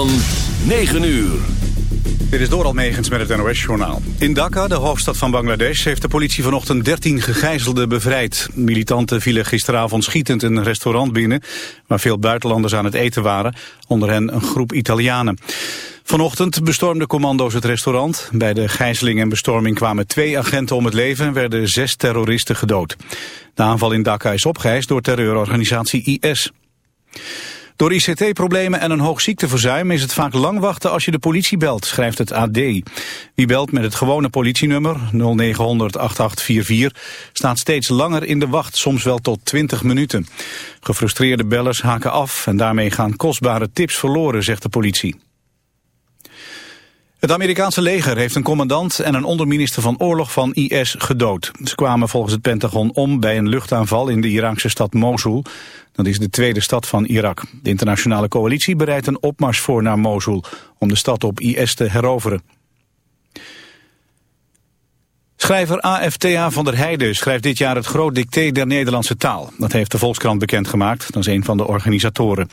Van 9 uur. Dit is Doral Megens met het NOS-journaal. In Dhaka, de hoofdstad van Bangladesh, heeft de politie vanochtend 13 gegijzelden bevrijd. Militanten vielen gisteravond schietend een restaurant binnen... waar veel buitenlanders aan het eten waren, onder hen een groep Italianen. Vanochtend bestormden commando's het restaurant. Bij de gijzeling en bestorming kwamen twee agenten om het leven... en werden zes terroristen gedood. De aanval in Dhaka is opgeëist door terreurorganisatie IS. Door ICT-problemen en een hoog ziekteverzuim is het vaak lang wachten als je de politie belt, schrijft het AD. Wie belt met het gewone politienummer 0900 8844 staat steeds langer in de wacht, soms wel tot 20 minuten. Gefrustreerde bellers haken af en daarmee gaan kostbare tips verloren, zegt de politie. Het Amerikaanse leger heeft een commandant en een onderminister van oorlog van IS gedood. Ze kwamen volgens het Pentagon om bij een luchtaanval in de Iraakse stad Mosul. Dat is de tweede stad van Irak. De internationale coalitie bereidt een opmars voor naar Mosul om de stad op IS te heroveren. Schrijver AFTA van der Heijden schrijft dit jaar het groot dicté der Nederlandse taal. Dat heeft de Volkskrant bekendgemaakt, dat is een van de organisatoren.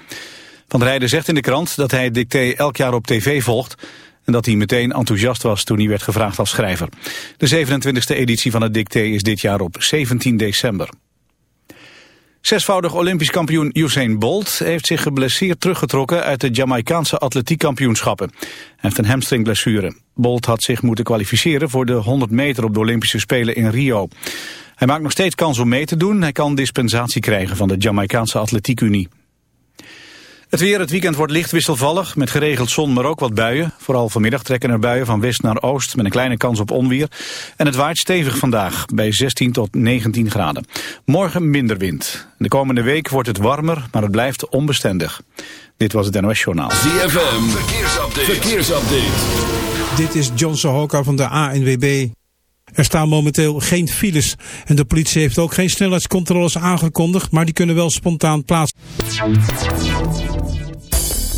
Van der Heijden zegt in de krant dat hij het dicté elk jaar op tv volgt en dat hij meteen enthousiast was toen hij werd gevraagd als schrijver. De 27e editie van het dicté is dit jaar op 17 december. Zesvoudig Olympisch kampioen Usain Bolt heeft zich geblesseerd teruggetrokken uit de Jamaicaanse atletiekkampioenschappen. Hij heeft een hamstringblessure. Bolt had zich moeten kwalificeren voor de 100 meter op de Olympische Spelen in Rio. Hij maakt nog steeds kans om mee te doen. Hij kan dispensatie krijgen van de Jamaicaanse Atletiekunie. Het weer, het weekend wordt licht wisselvallig, met geregeld zon, maar ook wat buien. Vooral vanmiddag trekken er buien van west naar oost, met een kleine kans op onweer. En het waait stevig vandaag, bij 16 tot 19 graden. Morgen minder wind. De komende week wordt het warmer, maar het blijft onbestendig. Dit was het NOS Journaal. ZFM, verkeersupdate. verkeersupdate. Dit is John Sohoka van de ANWB. Er staan momenteel geen files en de politie heeft ook geen snelheidscontroles aangekondigd, maar die kunnen wel spontaan plaats.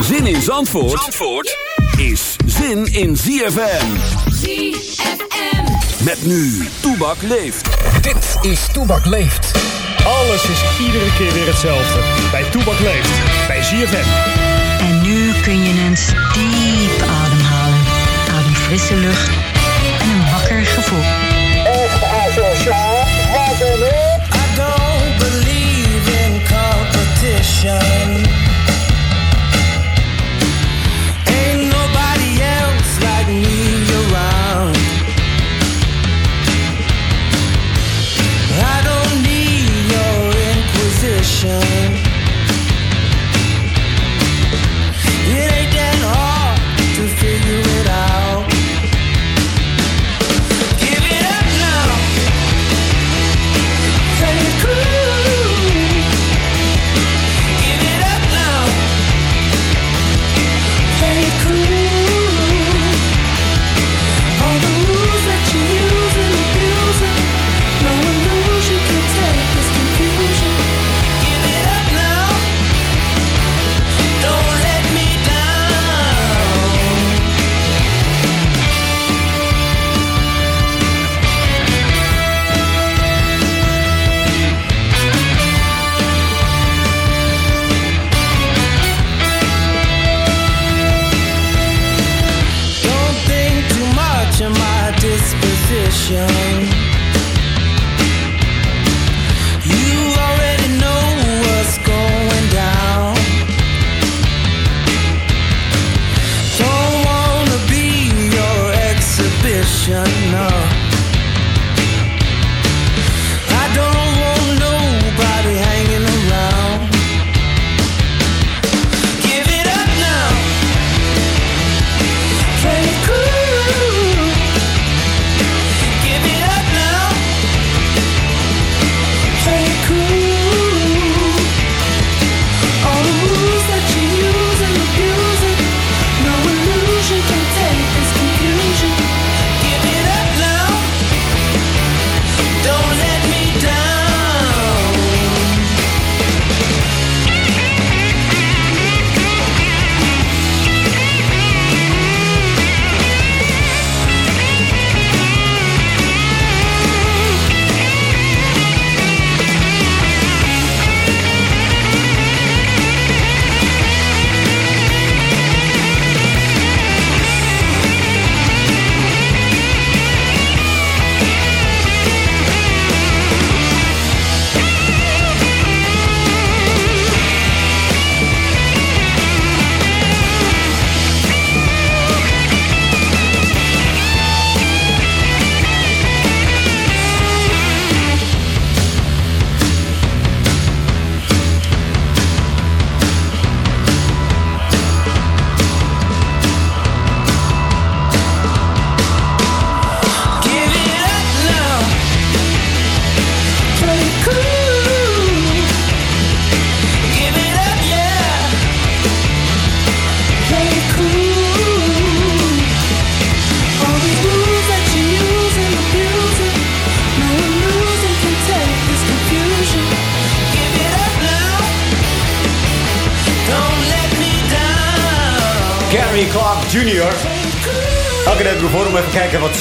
Zin in Zandvoort, Zandvoort is zin in ZFM. ZFM. Met nu, Toebak leeft. Dit is Toebak leeft. Alles is iedere keer weer hetzelfde. Bij Toebak leeft. Bij ZFM. En nu kun je eens diep ademhalen. Adem frisse lucht en een wakker gevoel. I Nation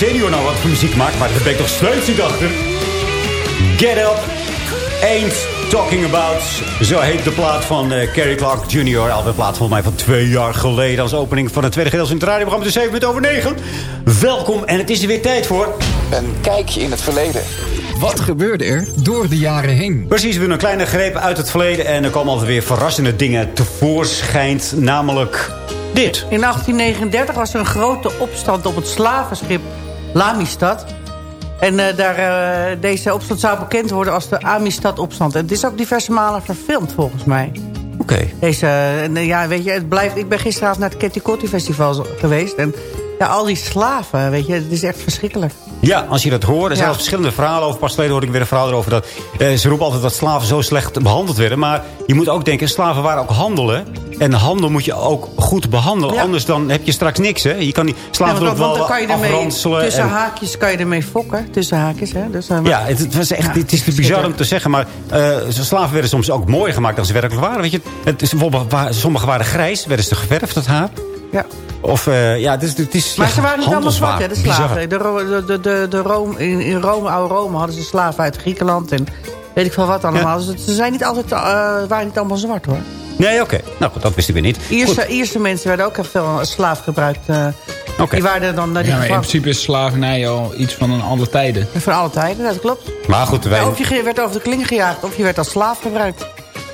senior nou wat voor muziek maakt. Maar daar ben ik toch steeds niet achter. Get Up, Ain't Talking About. Zo heet de plaat van eh Kerry Clark Jr. Alweer plaat volgens mij van twee jaar geleden. Als opening van het tweede gedeelte in het radioprogramma. De 7 minuten over 9. Welkom en het is er weer tijd voor. Een kijkje in het verleden. Wat gebeurde er door de jaren heen? Precies, we doen een kleine greep uit het verleden. En er komen altijd weer verrassende dingen tevoorschijn. Namelijk dit. In 1839 was er een grote opstand op het slavenschip Lamistad. En eh, daar, eh, deze opstand zou bekend worden als de Amistad-opstand. En het is ook diverse malen verfilmd volgens mij. Oké. Deze, eh, en, ja, weet je, het blijft, ik ben gisteravond naar het Ketty Festival zo- geweest. En ja, al die slaven, weet je, het is echt verschrikkelijk. Ja, als je dat hoort. Er zijn Ja. verschillende verhalen over. Pas geleden hoorde ik weer een verhaal erover. Dat, eh, ze roepen altijd dat slaven zo slecht behandeld werden. Maar je moet ook denken, slaven waren ook handelen. En handel moet je ook goed behandelen. Ja. Anders dan heb je straks niks. Hè? Je kan die Ja, slaven want, ook wel dan kan je ermee, afranselen. tussen en- haakjes kan je ermee fokken. Tussen haakjes, hè. Dus, dan- Ja, het, het was echt, Ja, het is te bizar om te zeggen, maar eh, slaven werden soms ook mooier gemaakt dan ze werkelijk waren. Weet je, het is bijvoorbeeld, wa- sommigen waren grijs, werden ze geverfd, het haar. Ja. Of, eh, ja, het is, het is Maar ze waren niet allemaal zwart, hè, de slaven. De, de, de, de, Rome, in, in Rome, oude Rome, hadden ze slaven uit Griekenland en weet ik veel wat allemaal. Dus ze zijn niet altijd, eh, waren niet allemaal zwart, hoor. Nee, oké. Nou goed, dat wist ik weer niet. Ierse, Ierse mensen werden ook heel veel als slaaf gebruikt. eh. Die waren dan naar die Ja, maar in principe is slavernij al iets van een andere tijden. Van alle tijden, dat klopt. Maar goed, wij... Ja, of je werd over de kling gejaagd, of je werd als slaaf gebruikt.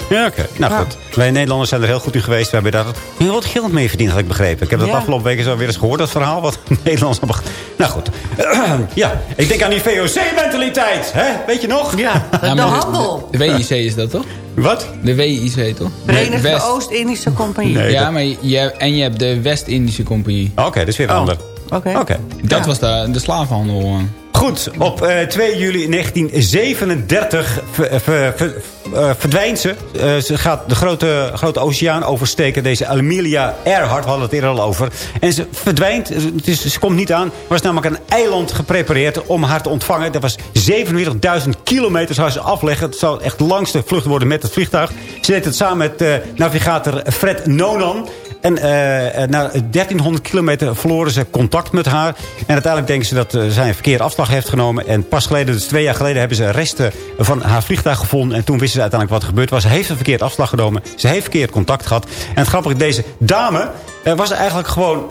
Ja, oké. Nou Ja. goed. Wij Nederlanders zijn er heel goed in geweest. We hebben daar heel wat geld mee verdiend, had ik begrepen. Ik heb dat Ja. afgelopen weken zo weer eens gehoord, dat verhaal. Wat Nederlanders hebben... Nou goed. ja, ik denk aan die VOC-mentaliteit. hè? Weet je nog? Ja, de, de handel. De, de WIC is dat toch? Wat? De WIC toch? Verenigde West. Oost-Indische Compagnie. Nee. Ja, dat- maar je, en je hebt de West-Indische Compagnie. Oké, dat is weer een Oh. ander. Oké. Oké. Dat Ja. was de, de slavenhandel. Eh. Goed, op eh, 2 juli 1937 ver- ver- ver- eh, verdwijnt ze. Eh, ze gaat de grote, grote oceaan oversteken. Deze Amelia Earhart, hadden het eerder al over. En ze verdwijnt, het is, ze komt niet aan. Er was namelijk een eiland geprepareerd om haar te ontvangen. Dat was 47.000 kilometer zou ze afleggen. Het zou echt de langste vlucht worden met het vliegtuig. Ze deed het samen met eh, navigator Fred Nonan. En eh, eh, na 1300 kilometer verloren ze contact met haar. En uiteindelijk denken ze dat eh, zij een verkeerde afslag heeft genomen. En pas geleden, dus twee jaar geleden, hebben ze resten van haar vliegtuig gevonden. En toen wisten ze uiteindelijk wat er gebeurd was. Ze heeft een verkeerde afslag genomen. Ze heeft verkeerd contact gehad. En het grappige, deze dame was eigenlijk gewoon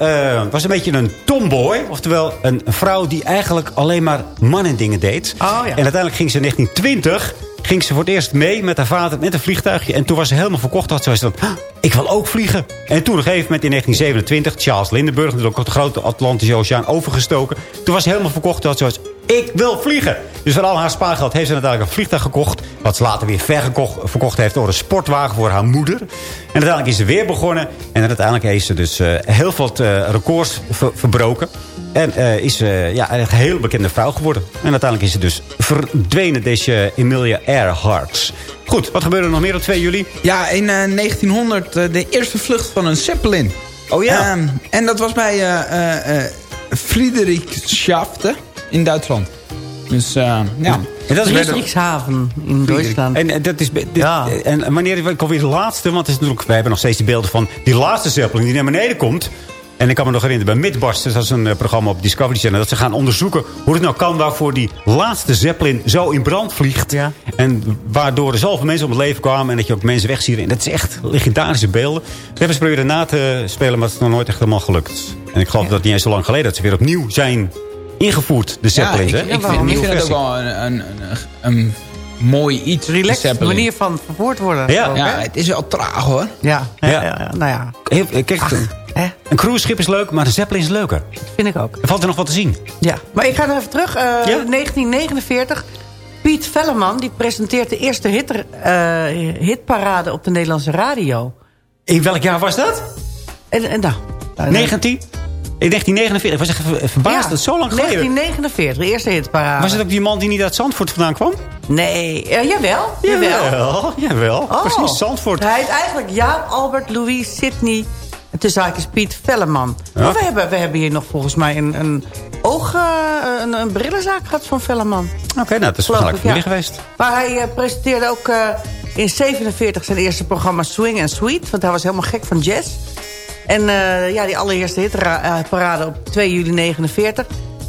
was een beetje een tomboy. Oftewel een vrouw die eigenlijk alleen maar mannendingen deed. Oh, ja. En uiteindelijk ging ze in 1920 ging ze voor het eerst mee met haar vader met een vliegtuigje. En toen was ze helemaal verkocht. Had ze dan, "Ah, ik wil ook vliegen. En toen op een gegeven moment in 1927, Charles dus ook de grote Atlantische Oceaan overgestoken. Toen was ze helemaal verkocht. Had ze ik wil vliegen. Dus van al haar spaargeld heeft ze uiteindelijk een vliegtuig gekocht. Wat ze later weer vergekocht, verkocht heeft door een sportwagen voor haar moeder. En uiteindelijk is ze weer begonnen. En uiteindelijk heeft ze dus eh, heel veel eh, records ver- verbroken. En eh, is eh, ja, een heel bekende vrouw geworden. En uiteindelijk is ze dus verdwenen, deze Emilia Earhart. Goed, wat gebeurde er nog meer op 2 juli? Ja, in eh, 1900 eh, de eerste vlucht van een Zeppelin. Oh ja. Ehm, en dat was bij eh, eh, eh, Friedrichshafen in Duitsland. Dus eh, ja. En dat is Friedrichshaven in Duitsland. En, dat is, dit- Ja. en wanneer komt weer de laatste? Want het is natuurlijk, wij hebben nog steeds die beelden van die laatste Zeppelin die naar beneden komt. En ik kan me nog herinneren bij Midbusters, dat is een eh, programma op Discovery Channel, dat ze gaan onderzoeken hoe het nou kan waarvoor die laatste Zeppelin zo in brand vliegt. Ja. En waardoor er zoveel mensen om het leven kwamen en dat je ook mensen wegziet. En dat is echt legendarische beelden. We hebben ze proberen na te spelen, maar het is nog nooit echt helemaal gelukt. En ik geloof dat het niet eens zo lang geleden dat ze weer opnieuw zijn ingevoerd, de Zeppelins. ja, hè? ik, ik vind, ik niet? vind het ook wel een, een, een, een mooi iets. Relaxed Zeppelin. manier van verwoord worden. Ja. ook, Ja, hè? het is wel traag hoor. ja. Ja, Ja. ja, ja. Nou ja, Heel- eh, Kijk, hè? een cruiseschip is leuk, maar een Zeppelin is leuker. vind ik ook. Er valt er nog wat te zien. Ja. Maar ik ga nog even terug. Eh, 1949. Piet Velleman die presenteert de eerste hit, eh, hitparade op de Nederlandse radio. In welk jaar was dat? En, en nou, nou, 19? In 1949. Ik was echt ver- verbaasd. ja, dat zo lang geleden. 1949, de eerste hitparade. Was het ook die man die niet uit Zandvoort vandaan kwam? Nee, eh, jawel. Jawel. Jawel, jawel. Oh. Precies, Zandvoort. Hij heet eigenlijk Jaap Albert Louis Sidney. En tussen haakjes Piet Velleman. Ja. Maar we hebben, we hebben hier nog volgens mij een, een oog, eh, een, een brillenzaak gehad van Velleman. Oké, nou, dat is waarschijnlijk familie ja. geweest. Maar hij eh, presenteerde ook eh, in 47 zijn eerste programma Swing and Sweet. Want hij was helemaal gek van jazz. En ja, die allereerste hitparade op 2 juli 49.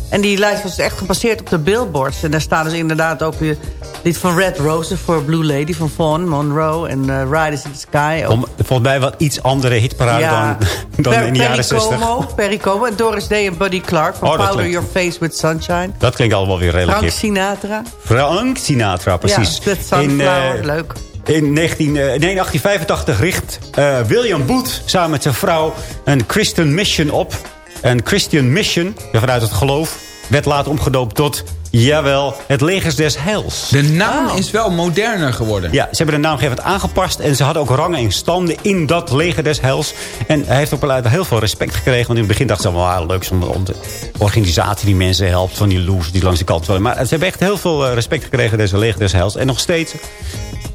En die lijst was echt gebaseerd op de billboards. En daar staan dus inderdaad ook weer lied van Red Roses voor Blue Lady van Fawn, Monroe en uh, Riders in the Sky. Om, volgens mij wat iets andere hitparade Ja. dan, dan Per- in de jaren Perry 60. Como, Perry Como en Doris Day en Buddy Clark van Oh, dat Powder klinkt- Your Face with Sunshine. Dat klinkt allemaal weer redelijk Frank. Sinatra. Frank Sinatra, precies. Ja, That Sunflower, eh, leuk. In 19, eh, nee, 1885 richt eh, William Booth samen met zijn vrouw een Christian Mission op. Een Christian Mission, vanuit het geloof, werd later omgedoopt tot, jawel, het legers des heils. De naam is wel moderner geworden. Ja, ze hebben de naam gegeven aangepast. En ze hadden ook rangen en standen in dat leger des heils. En hij heeft ook wel heel veel respect gekregen. Want in het begin dachten ze wel, ah, leuk zo'n om de organisatie die mensen helpt. Van die loers die langs de kant willen. Maar ze hebben echt heel veel eh, respect gekregen, deze leger des heils. En nog steeds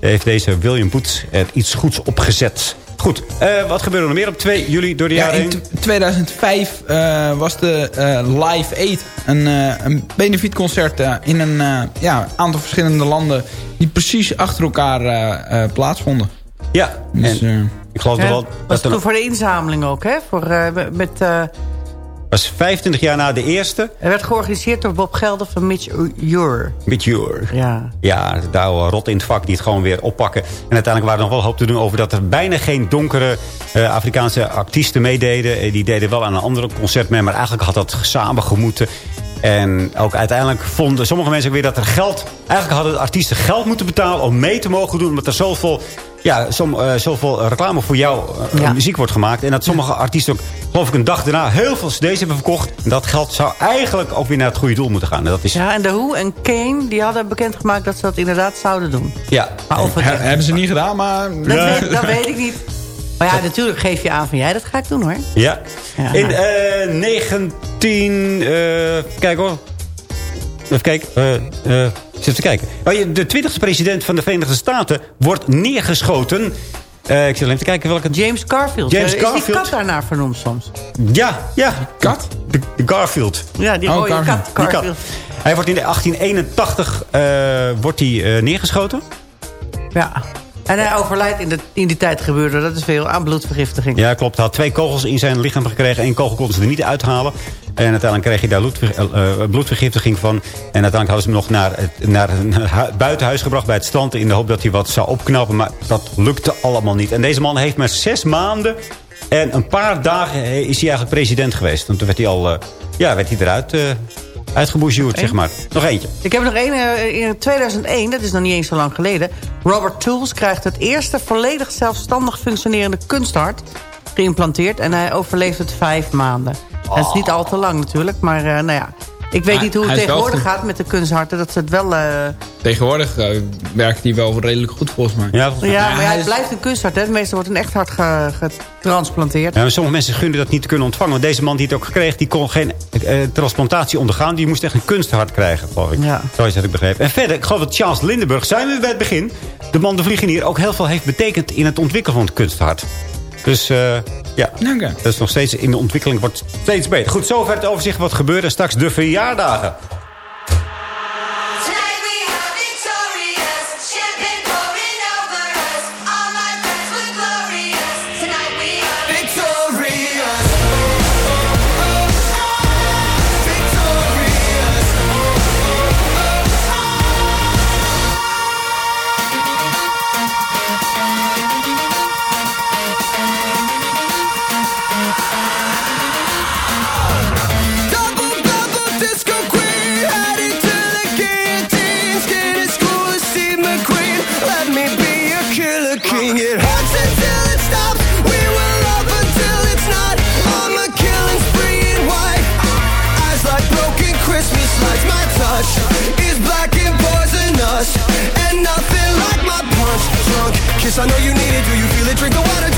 heeft deze William Booth er iets goeds opgezet. Goed, eh, wat gebeurde er nog meer op 2 juli door de Ja, jaren in heen? t- 2005 eh, was de eh, Live Aid een, eh een benefietconcert in een eh, ja, aantal verschillende landen... die precies achter elkaar eh, eh, plaatsvonden. Ja, Dus, en eh, ik geloof Ja, wel... was Dat toen er voor de inzameling ook, hè? Voor, eh, met, eh, was 25 jaar na de eerste. het werd georganiseerd door Bob Gelder van Mitch Ure. Met Jur. Ja. Ja, oude rot in het vak die het gewoon weer oppakken. En uiteindelijk waren er nog wel hoop te doen over dat er bijna geen donkere eh, Afrikaanse artiesten meededen. Eh, die deden wel aan een ander concert mee, maar eigenlijk had dat samen gemoeten. En ook uiteindelijk vonden sommige mensen ook weer dat er geld... Eigenlijk hadden de artiesten geld moeten betalen om mee te mogen doen... omdat er zoveel, ja, som, eh, zoveel reclame voor jouw eh, Ja. muziek wordt gemaakt. En dat sommige artiesten ook, geloof ik, een dag daarna heel veel cd's hebben verkocht. En dat geld zou eigenlijk ook weer naar het goede doel moeten gaan. En dat is, ja, en de Who en Kane die hadden bekendgemaakt dat ze dat inderdaad zouden doen. ja, Maar of het He- hebben ze niet gedaan, maar... Dat, weet, dat weet ik niet. Maar ja, natuurlijk geef je aan van jij, dat ga ik doen hoor. Ja. Ja. In eh 19... eh kijk hoor. Even kijken. eh eens even kijken. Oh, de 20e president van de Verenigde Staten wordt neergeschoten. Eh, ik zit alleen te kijken welke... James Garfield. James Eh, Is die Garfield. kat daarnaar vernoemd soms? Ja, ja. Kat? De, de Garfield. Ja, die Oh, rode Garfield. kat. Die kat. Garfield. Hij wordt in 1881 eh, wordt hij, eh, neergeschoten. Ja. En hij overlijdt in, de, in die tijd gebeurde. Dat is veel aan bloedvergiftiging. Ja, klopt. Hij had twee kogels in zijn lichaam gekregen. Eén kogel konden ze er niet uithalen. En uiteindelijk kreeg hij daar eh, eh, bloedvergiftiging van. En uiteindelijk hadden ze hem nog naar, het, naar hu- buitenhuis gebracht bij het strand... in de hoop dat hij wat zou opknappen. Maar dat lukte allemaal niet. En deze man heeft maar zes maanden... en een paar dagen eh, is hij eigenlijk president geweest. En toen werd hij al ja, werd hij eruit... uitgebougeerd, zeg maar. Nog eentje. Ik heb nog één. eh, In 2001, dat is nog niet eens zo lang geleden... Robert Tools krijgt het eerste volledig zelfstandig functionerende kunsthart geïmplanteerd. En hij overleeft het vijf maanden. Dat is niet al te lang natuurlijk, maar eh, nou ja... Ik weet Hij- niet hoe het hij tegenwoordig goed. gaat met de kunstharten. Dat ze het wel... eh, Tegenwoordig eh, werkt die wel redelijk goed volgens mij. Ja, volgens mij. ja, hij maar is- blijft een kunsthart. Hè. Meestal wordt een echt hart ge- getransplanteerd. Ja, maar sommige mensen gunnen dat niet te kunnen ontvangen. Want deze man die het ook gekregen, die kon geen eh, transplantatie ondergaan. Die moest echt een kunsthart krijgen, geloof ik. Ja. Zo is dat ik begrepen. En verder, ik geloof dat Charles Lindenburg, zijn we bij het begin... de man de vliegenier ook heel veel heeft betekend in het ontwikkelen van het kunsthart. Dus eh, ja, Oké. dat is nog steeds in de ontwikkeling, wordt steeds beter. Goed, zover het overzicht wat gebeurde. Straks de verjaardagen. Kiss. I know you need it. Do you feel it? Drink the water,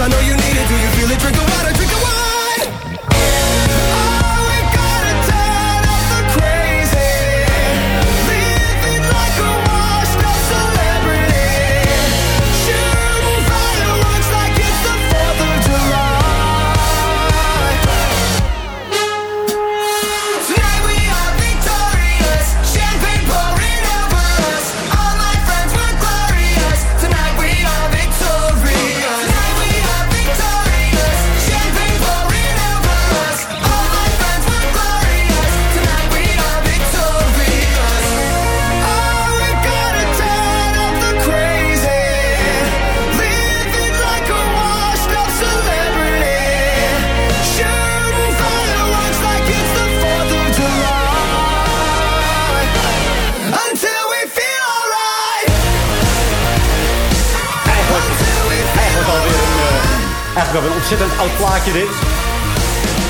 I know you need it. Do you feel it? Drink the water, drink the wine.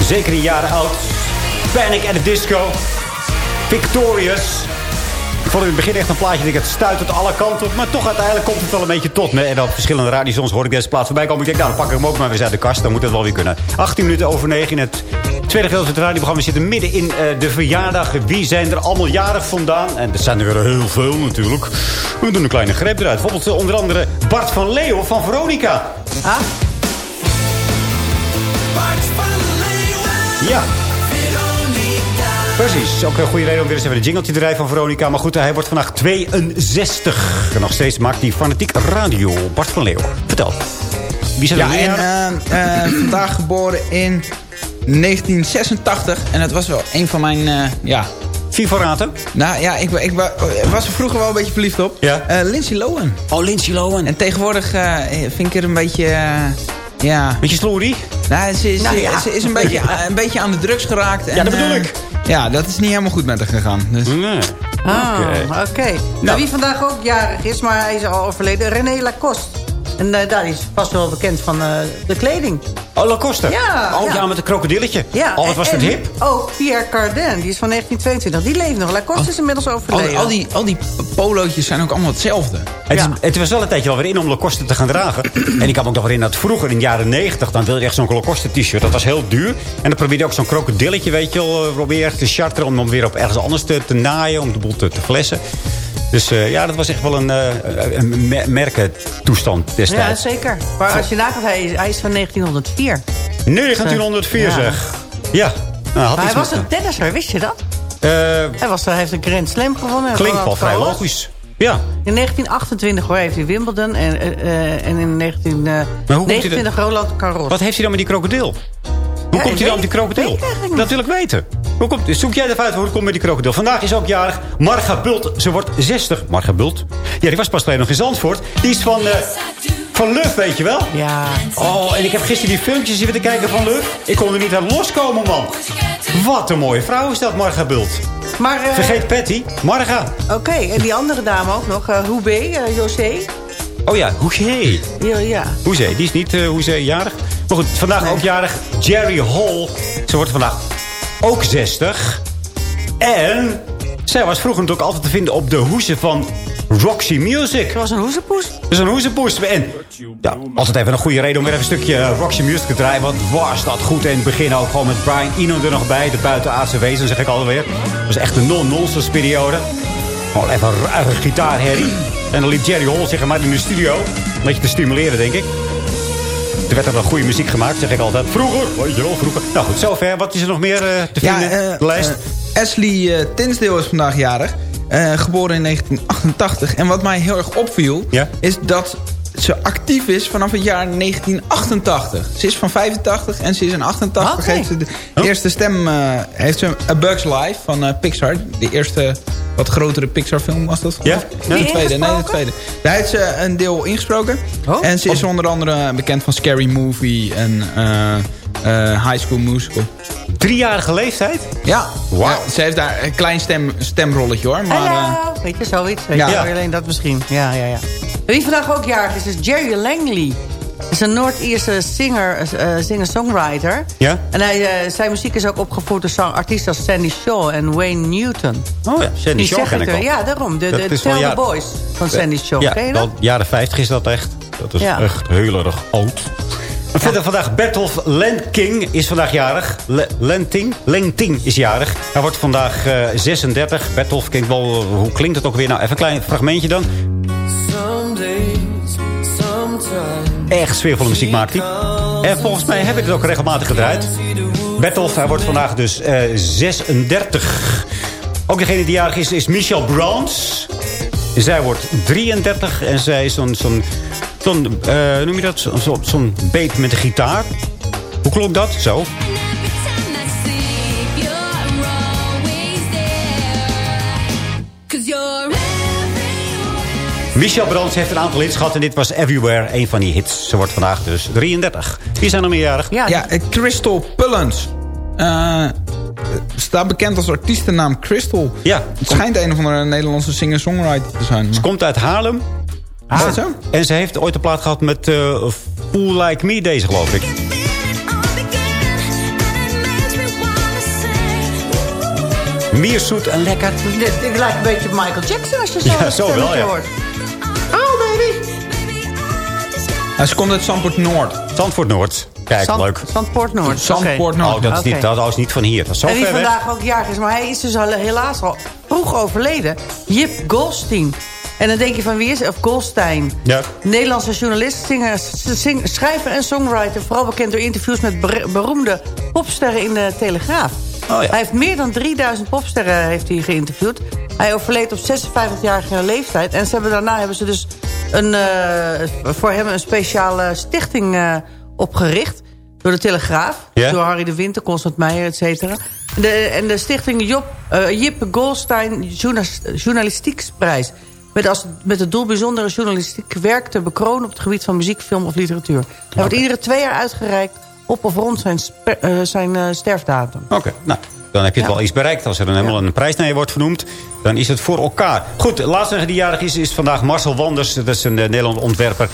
Zeker in jaren oud. Panic at the Disco. Victorious. Ik vond in het begin echt een plaatje dat ik het stuit tot alle kanten. Maar toch uiteindelijk komt het wel een beetje tot. En op verschillende radiostations hoor ik deze plaat voorbij komen. Ik denk, nou dan pak ik hem ook maar weer uit de kast. Dan moet het wel weer kunnen. 18 minuten over 9 in het tweede gedeelte van radioprogramma. We zitten midden in eh, de verjaardag. Wie zijn er allemaal jarig vandaan? En er zijn er weer heel veel natuurlijk. We doen een kleine greep eruit. Bijvoorbeeld eh, onder andere Bart van Leeuwen van Veronica. Ah? Ja. Precies, ook een goede reden om weer eens even een jingle te draaien van Veronica. Maar goed, hij wordt vandaag 62. En nog steeds maakt hij fanatiek radio. Bart van Leeuwen, vertel. Wie zijn Ja, en eh, eh, vandaag geboren in 1986. En dat was wel een van mijn, eh ja... Favoraten? Nou ja, ik, ik, wa- was er vroeger wel een beetje verliefd op. Ja. Lindsay Lohan. Oh, Lindsay Lohan. En tegenwoordig vind ik er een beetje... ja... Beetje sloerie? Nou, ze is, Nou ja. ze is een, beetje, een beetje aan de drugs geraakt. En, Ja, dat bedoel eh, ik. Ja, dat is niet helemaal goed met haar gegaan. Dus. Nee. Ah, Oké. oké. Nou, wie vandaag ook jarig is, maar hij is al overleden. René Lacoste. En eh, daar is vast wel bekend van eh, de kleding. Oh, Lacoste. Ja, Oh, ja, ja. met een krokodilletje. Ja, Oh, wat was en, dat hip? Ook Pierre Cardin, die is van 1922. Die leeft nog. Lacoste is inmiddels Al, overleden. al, die, al die polootjes zijn ook allemaal hetzelfde. Het, is- het was wel een tijdje wel weer in om Lacoste te gaan dragen. en ik me ook nog herinneren dat vroeger in de jaren 90... dan wilde je echt zo'n Lacoste t-shirt. Dat was heel duur. En dan probeerde je ook zo'n krokodilletje, weet je wel... eh, probeer te charteren om hem weer op ergens anders te, te naaien... om de boel te, te flessen. Dus eh, ja, dat was echt wel een, een mer- merkentoestand Ja, destijds. zeker. Maar als je nagaat, hij is, hij is van 1904. 1904 Ja. zeg. Ja. Nou, had Maar hij was met, een tennisser, wist je dat? eh, Hij, was, hij heeft een Grand Slam gewonnen. klinkt wel vrij logisch. Ja. In 1928 hoor, heeft hij Wimbledon en, en in Maar hoe komt hij 1929 Roland Garros. Wat heeft hij dan met die krokodil? Hoe Ja, komt hij dan op die krokodil? Dat wil ik weten. Hoe komt, zoek jij even uit hoe het komt met die krokodil. Vandaag is ook jarig Marga Bult. Ze wordt 60. Marga Bult? Ja, die was pas alleen nog in Zandvoort. Die is van, eh, van Luf, weet je wel? Ja. Oh, en ik heb gisteren die filmpjes zitten kijken van Luf. Ik kon er niet aan loskomen, man. Wat een mooie vrouw is dat, Marga Bult. Maar, eh, Vergeet Patty. Marga. Oké, en die andere dame ook nog. eh Hoebe, eh, José. Oh ja, Hoezee. Ja, ja. Hoezee, die is niet eh Hoezee jarig. Maar goed, vandaag ook jarig Jerry Hall. Ze wordt vandaag ook 60. En zij was vroeger natuurlijk altijd te vinden op de hoezen van Roxy Music. Ze was een hoezepoes. Dus een hoezenpoes. En ja, altijd even een goede reden om weer even een stukje eh, Roxy Music te draaien. Want was dat goed in het begin ook. Gewoon met Brian Eno er nog bij. De buitenaardse wezen, zeg ik alweer. Dat was echt een non-nonsense periode. Gewoon even een ruige gitaarherrie. En dan liep Jerry Hall zich maar in de studio. Een beetje te stimuleren, denk ik. Er werd er wel goede muziek gemaakt, zeg ik altijd. Vroeger, weet je wel, vroeger. Nou goed, zover. Wat is er nog meer eh, te vinden? eh, de lijst? eh, Ashley Tinsdale is vandaag jarig. Geboren in 1988. En wat mij heel erg opviel... Ja? is dat ze actief is vanaf het jaar 1988. Ze is van 85 en ze is in 88 Oké. heeft ze de Oh. eerste stem... eh, heeft ze A Bug's Life van eh, Pixar. De eerste wat grotere Pixar film was dat. Ja? De tweede, nee, de tweede. Daar heeft ze een deel ingesproken. Oh. En ze is onder andere bekend van Scary Movie en eh, High School Musical. Driejarige leeftijd? Ja. Ja, ze heeft daar een klein stem, stemrolletje hoor. Maar, Hallo. Weet je, zoiets. Weet Ja. je, Ja. alleen dat misschien. Ja, ja, ja. Wie vandaag ook jarig is, is Jerry Langley. Het is een Noord-Ierse singer, eh, singer-songwriter. Ja? En hij, eh, zijn muziek is ook opgevoerd door artiesten als Sandy Shaw en Wayne Newton. Oh ja, Sandy Die Shaw ken ik al. Ja, daarom. De, Dat de Tell the ja- Boys van Sandy Shaw. Ja, dat? jaren 50 is dat echt. Dat is Ja. echt heel erg oud. En verder vandaag Bertolf Lenking is vandaag jarig. Le Lenting? Lenting is jarig. Hij wordt vandaag eh, 36. Bertolf klinkt wel... eh, hoe klinkt het ook weer? Nou, even een klein fragmentje dan. Echt sfeervolle muziek maakt hij. En volgens mij hebben we het ook regelmatig gedraaid. Bertolf, hij wordt vandaag dus eh, 36. Ook degene die jarig is, is Michelle Browns. Zij wordt 33 en zij is zo'n... zo'n zo'n, eh, noem je dat? Zo'n zo, beet met de gitaar. Hoe klonk dat? Zo. Michel Brands heeft een aantal hits gehad en dit was Everywhere, een van die hits. Ze wordt vandaag dus 33. Wie zijn er meerjarig? Ja, eh, Crystal Pullens. Eh, staat bekend als artiestennaam Crystal. Ja. Het schijnt een of andere Nederlandse singer-songwriter te zijn. Ze komt uit Haarlem. Is dat zo? En ze heeft ooit een plaat gehad met eh Fool Like Me, deze geloof ik. Meer zoet en lekker. Dit, dit lijkt een beetje op Michael Jackson als je zo Ja, zo wel, ja. hoort. Ze komt uit Zandvoort Noord. Zandvoort Noord. Kijk, Zand- leuk. Zandpoort Noord. Zandpoort. Noord. Oh, dat is, niet, dat was niet van hier. Dat is zo En wie ver weg. vandaag ook jarig is, maar hij is dus al, helaas al vroeg overleden. Jip Goldstein. En dan denk je van wie is het? Of Goldstein. Ja. Nederlandse journalist, schrijver en songwriter. Vooral bekend door interviews met ber- beroemde popsterren in de Telegraaf. Oh ja. Hij heeft meer dan 3000 popsterren heeft hij geïnterviewd. Hij overleed op 56-jarige leeftijd. En ze hebben, daarna hebben ze dus een, eh, voor hem een speciale stichting eh, opgericht. Door de Telegraaf. Door Harry de Winter, Constant Meijer, et cetera. De, en de stichting Job, eh, Jip Goldstein Journalistieksprijs. Met, als, met het doel bijzondere journalistiek werk te bekronen... op het gebied van muziek, film of literatuur. Hij wordt iedere twee jaar uitgereikt op of rond zijn, zijn sterfdatum. Oké, nou, dan heb je het Ja. wel iets bereikt. Als er dan helemaal een prijs naar je wordt vernoemd, dan is het voor elkaar. Goed, de laatste die jarig is, is vandaag Marcel Wanders. Dat is een uh, Nederlandse ontwerper.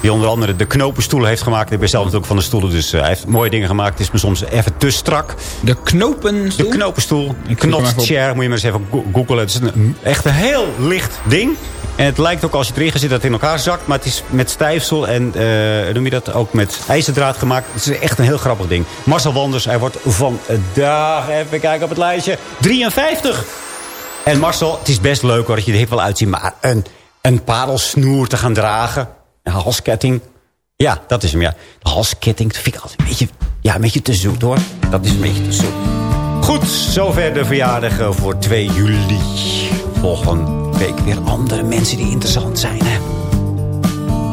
Die onder andere de knopenstoelen heeft gemaakt. Ik ben zelf natuurlijk van de stoelen, dus uh, hij heeft mooie dingen gemaakt. Het is me soms even te strak. De knopenstoel? De knopenstoel. Knotchair, moet je maar eens even go- googlen. Het is een, echt een heel licht ding. En het lijkt ook als je erin zitten dat het in elkaar zakt. Maar het is met stijfsel en hoe noem je dat ook met ijzerdraad gemaakt. Het is echt een heel grappig ding. Marcel Wanders, hij wordt vandaag, even kijken op het lijstje, 53. En Marcel, het is best leuk hoor dat je er heel wel uitziet. Maar een, een parelsnoer te gaan dragen, een halsketting. Ja, dat is hem ja. De halsketting, dat vind ik altijd een beetje, ja, een beetje te zoet hoor. Dat is een beetje te zoet. Goed, zover de verjaardag eh, voor 2 juli. Volgende week weer andere mensen die interessant zijn. Hè?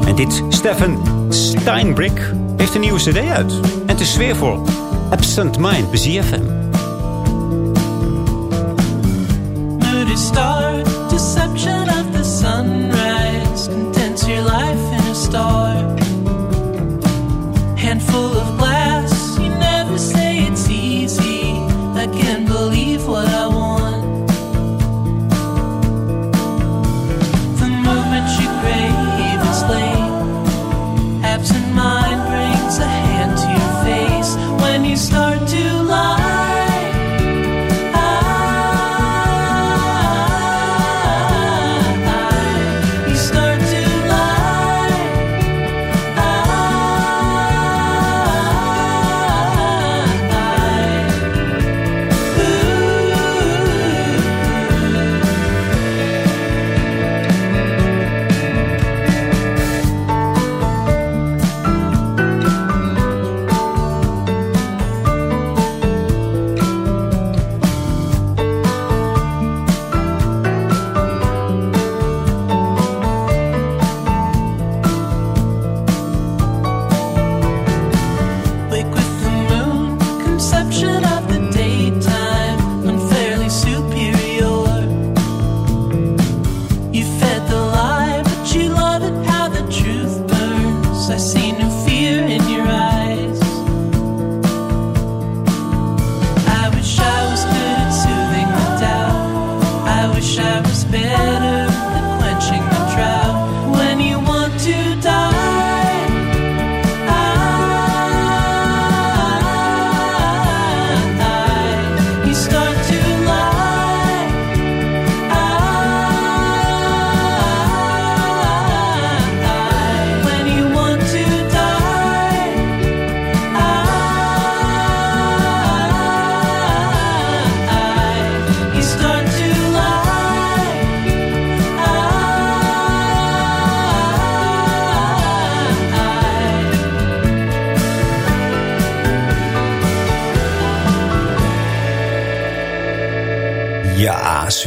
En dit, Stefan Steinbrick, heeft een nieuwe cd uit. En het is sfeervol. Absent Mind, bij ZFM. Moody deception of the sunrise, condense your life in a star.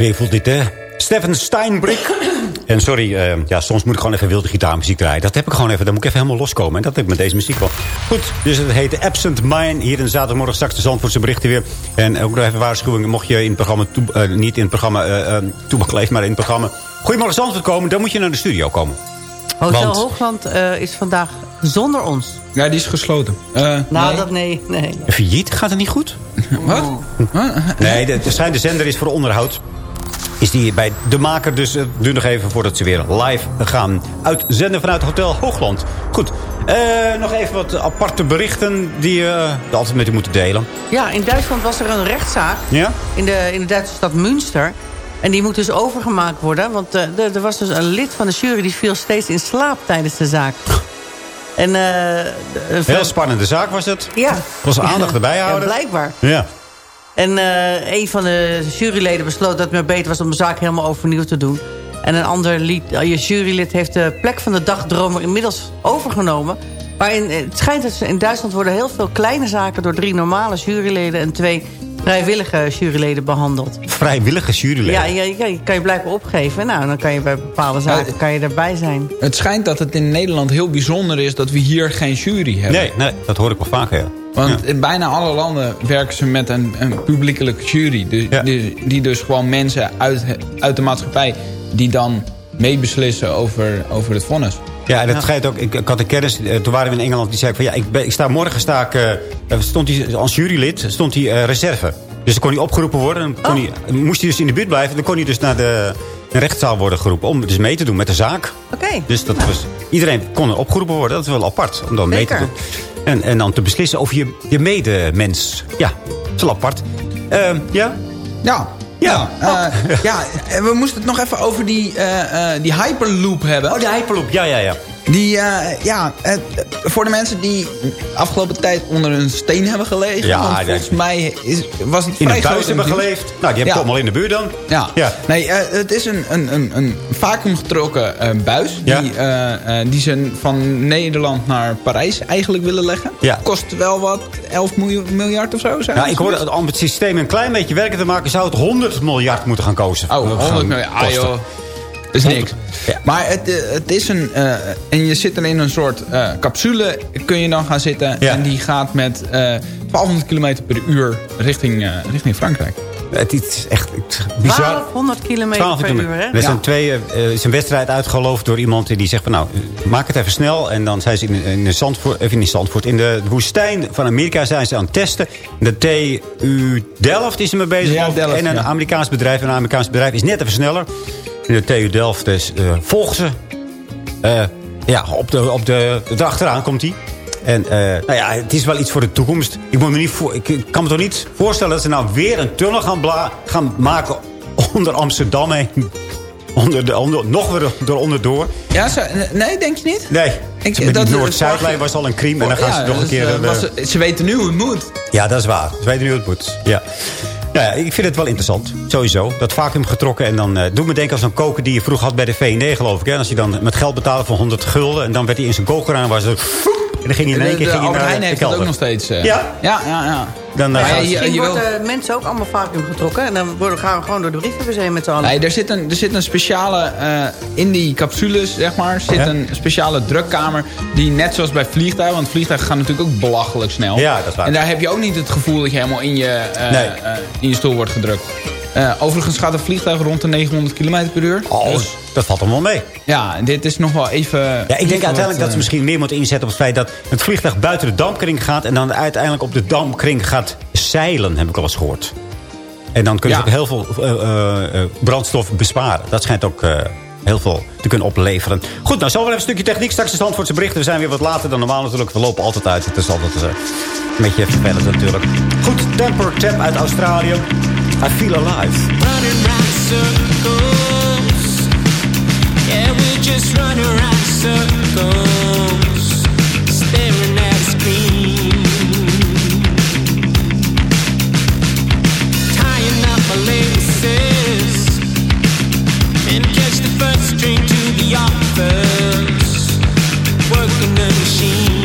Ja, zwevelt dit, hè? Stefan Steinbrück. En sorry, eh, ja, soms moet ik gewoon even wilde gitaarmuziek draaien. Dat heb ik gewoon even, dan moet ik even helemaal loskomen. En dat heb ik met deze muziek wel. Goed, dus het heet Absent Mind. Hier in zaterdagmorgen straks de Zandvoortse berichten weer. En ook nog even waarschuwing. Mocht je in het programma, toe- eh, niet in het programma uh, Toebak maar in het programma Goedemorgen Zandvoort komen. Dan moet je naar de studio komen. Hotel Want- Hoogland eh, is vandaag zonder ons. Ja, die is gesloten. Eh, Nou, nee. dat nee, nee. Failliet? Gaat het niet goed? Wat? Nee, de, de, zijn de zender is voor onderhoud. Is die bij de maker dus uh, nu nog even voordat ze weer live gaan uitzenden vanuit Hotel Hoogland. Goed, eh, nog even wat aparte berichten die uh, we altijd met u moeten delen. Ja, in Duitsland was er een rechtszaak Ja? in de, in de Duitse stad Münster. En die moet dus overgemaakt worden. Want eh, er, was dus een lid van de jury die viel steeds in slaap tijdens de zaak. En, eh, Heel spannende zaak was het. Ja. Was aandacht erbij Ja, houden. blijkbaar. Ja. En eh, een van de juryleden besloot dat het maar beter was om de zaak helemaal overnieuw te doen. En een ander lied, eh, je jurylid heeft de plek van de dagdromer inmiddels overgenomen. Maar in, het schijnt dat ze- in Duitsland worden heel veel kleine zaken... door drie normale juryleden en twee vrijwillige juryleden behandeld. Vrijwillige juryleden. Ja, ja, ja, je kan je blijkbaar opgeven. Nou, dan kan je bij bepaalde zaken kan je erbij zijn. Het schijnt dat het in Nederland heel bijzonder is dat we hier geen jury hebben. Nee, nee, dat hoor ik wel vaker, ja. Want in bijna alle landen werken ze met een, een publiekelijke jury. Die, die, die dus gewoon mensen uit, uit de maatschappij... die dan meebeslissen over, over het vonnis. Ja, en dat schijnt ook. Ik, ik had een kennis, eh, toen waren we in Engeland, die zei van ja, ik, ben, ik sta morgen sta ik, eh, stond hij als jurylid, stond hij eh, reserve. Dus dan kon hij opgeroepen worden. Dan kon hij, moest hij dus in de buurt blijven. Dan kon hij dus naar de, de rechtszaal worden geroepen. Om dus mee te doen met de zaak. Oké. Dus dat was, iedereen kon er opgeroepen worden. Dat is wel apart. Om dan mee te doen. En, en dan te beslissen over je, je medemens. Ja, dat is apart. Ehm, ja? Ja. Ja. Ja, eh, ja, en we moesten het nog even over die, eh, eh, die Hyperloop hebben. Oh, de Hyperloop. Ja, ja, ja. Die, eh, ja, voor de mensen die afgelopen tijd onder een steen hebben gelezen. Ja, want dat- volgens mij is, was het In vrij groot buis hebben nieuws. geleefd. Nou, die heb Ja. allemaal in de buurt dan. Ja. Ja. Nee, eh, het is een, een, een, een vacuümgetrokken eh, buis. Ja. Die, die ze van Nederland naar Parijs eigenlijk willen leggen. Ja. Kost wel wat, 11 miljoen- miljard of zo. Nou, ze? ik hoorde dat om het systeem een klein beetje werken te maken... zou het 100 miljard moeten gaan kosten. Oh, 100 miljard. Ah, joh. Dat is niks. Maar het, eh, het is een... eh, en je zit er in een soort eh, capsule, kun je dan gaan zitten. Ja. En die gaat met eh 1200 km per uur richting, eh, richting Frankrijk. Het is echt het is bizar. 1200 kilometer 12 per kilometer. uur, hè? Er zijn twee, is een wedstrijd uitgeloofd door iemand die zegt van nou, maak het even snel. En dan zijn ze in, in, de Zandvoort, even in Zandvoort, in de woestijn van Amerika zijn ze aan het testen. De TU Delft is er mee bezig. Ja. Delft, en een ja. Amerikaans bedrijf. Een Amerikaans bedrijf is net even sneller. De TU Delft dus, eh, volgen ze. Eh, ja, op de, op de, erachteraan komt hij. En eh, nou ja, het is wel iets voor de toekomst. Ik, moet me niet voor, ik, kan me toch niet voorstellen dat ze nou weer een tunnel gaan, bla, gaan maken onder Amsterdam heen. Onder de, onder, nog weer eronder door. Ja, zo, nee, denk je niet? Nee, Ik- dat- Noord-Zuidlijn was al een crime. En dan gaan Ja, ze nog een dus, keer... de- ze weten nu hoe het moet. ja, dat is waar. Ze weten nu hoe het moet. Ja. Nou ja, ik vind het wel interessant. Sowieso. Dat vacuüm getrokken. En dan eh doet me denken aan zo'n koker die je vroeger had bij de V&D, geloof ik. Hè? En als je dan met geld betaalde voor 100 gulden. En dan werd hij in zijn koker aan. Was het, en dan ging hij in één De, keer de ging hij Albert Heijn de heeft dat ook nog steeds. eh. Ja? Ja, ja, ja. Dan, eh, Maar ze- je- je wil- worden mensen ook allemaal vacuüm getrokken. En dan worden, gaan we gewoon door de brievenmuseum met z'n allen. Nee, er zit een, er zit een speciale, eh, in die capsules, zeg maar, zit Ja? een speciale drukkamer. Die net zoals bij vliegtuigen, want vliegtuigen gaan natuurlijk ook belachelijk snel. Ja, dat is waar. En daar heb je ook niet het gevoel dat je helemaal in je, eh, Nee. eh, in je stoel wordt gedrukt. Eh, overigens gaat een vliegtuig rond de 900 km per uur. Oh, Dus, dat valt allemaal mee. ja, dit is nog wel even... Ja, ik denk uiteindelijk wat, dat ze eh, misschien meer moeten inzetten op het feit dat het vliegtuig buiten de dampkring gaat en dan uiteindelijk op de dampkring gaat zeilen, heb ik al eens gehoord. En dan kunnen Ja. ze ook heel veel eh, eh, eh, brandstof besparen. Dat schijnt ook eh, heel veel te kunnen opleveren. Goed, nou zo wel even een stukje techniek. Straks de Zandvoortse berichten. We zijn weer wat later dan normaal natuurlijk. We lopen altijd uit. Het is altijd een beetje vervelend natuurlijk. Goed, Temper Tap uit Australië. I feel alive. running round circles. Yeah, we just run around circles, the office. Working the machine.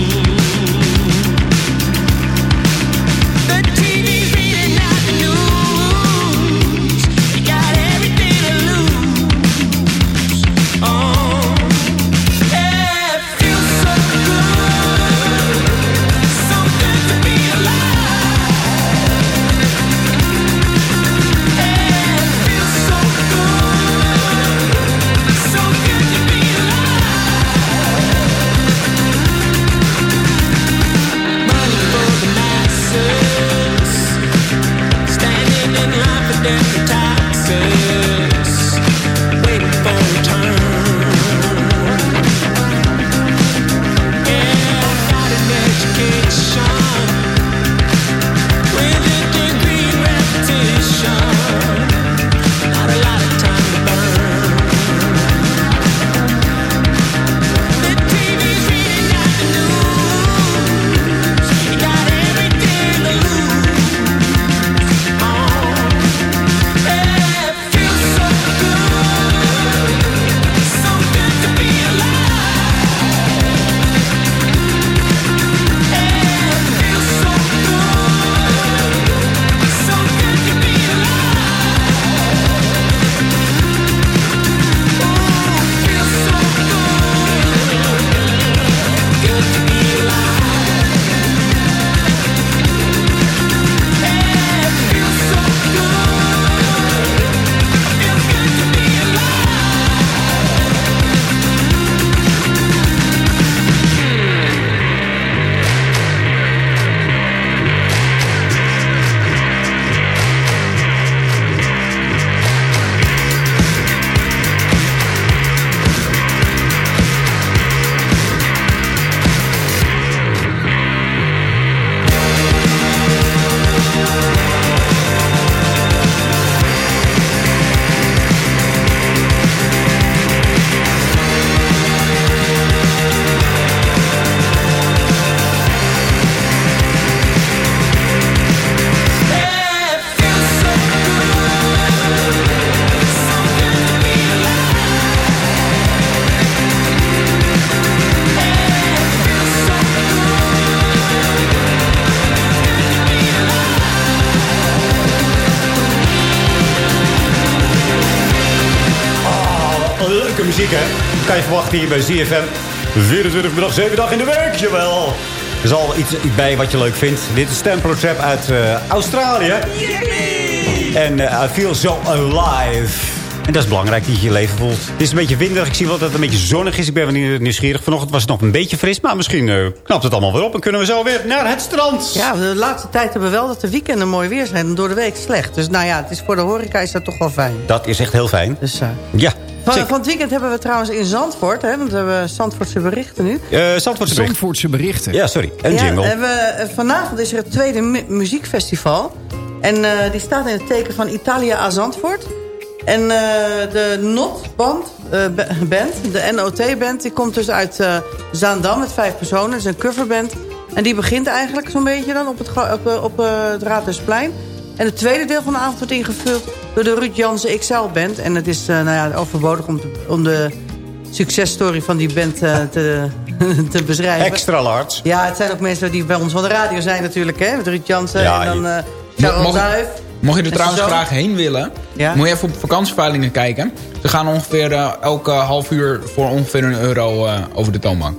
Verwachten hier bij ZFM. 24 middag, 7 dagen in de week, jawel. Er is al iets, bij wat je leuk vindt. Dit is Tempo Trap uit eh, Australië. En I feel so alive. En dat is belangrijk, dat je je leven voelt. Het is een beetje winderig. Ik zie wel dat het een beetje zonnig is. Ik ben wel nieuwsgierig. Vanochtend was het nog een beetje fris. Maar misschien eh, knapt het allemaal weer op. En kunnen we zo weer naar het strand. Ja, de laatste tijd hebben we wel dat de weekenden mooi weer zijn. En door de week slecht. Dus nou ja, het is voor de horeca is dat toch wel fijn. Dat is echt heel fijn. Dus, eh, Ja. Van, het weekend hebben we trouwens in Zandvoort. Hè, want we hebben Zandvoortse berichten nu. Eh, Zandvoortse bericht. Zandvoortse berichten. Ja, sorry. Een ja, jingle. en we, eh, vanavond is er het tweede mu- muziekfestival. En eh, die staat in het teken van Italia a Zandvoort. En eh, de NOT-band, eh, ba- band, de NOT-band, die komt dus uit Zaandam met vijf personen. Het is een coverband. En die begint eigenlijk zo'n beetje dan op het, op, op eh, het Raadhuisplein. En het tweede deel van de avond wordt ingevuld door de Ruud Jansen XL-band. En het is eh, nou ja, overbodig om, te- om de successtory van die band eh, te, te beschrijven. Extra large. Ja, het zijn ook mensen die bij ons van de radio zijn natuurlijk. Hè? Met Ruud Jansen Ja, en dan eh Charles Mocht- Duif. Mocht je er En trouwens zo. graag heen willen, Ja. moet je even op vakantieveilingen kijken. Ze gaan ongeveer eh, elke half uur voor ongeveer een euro eh, over de toonbank.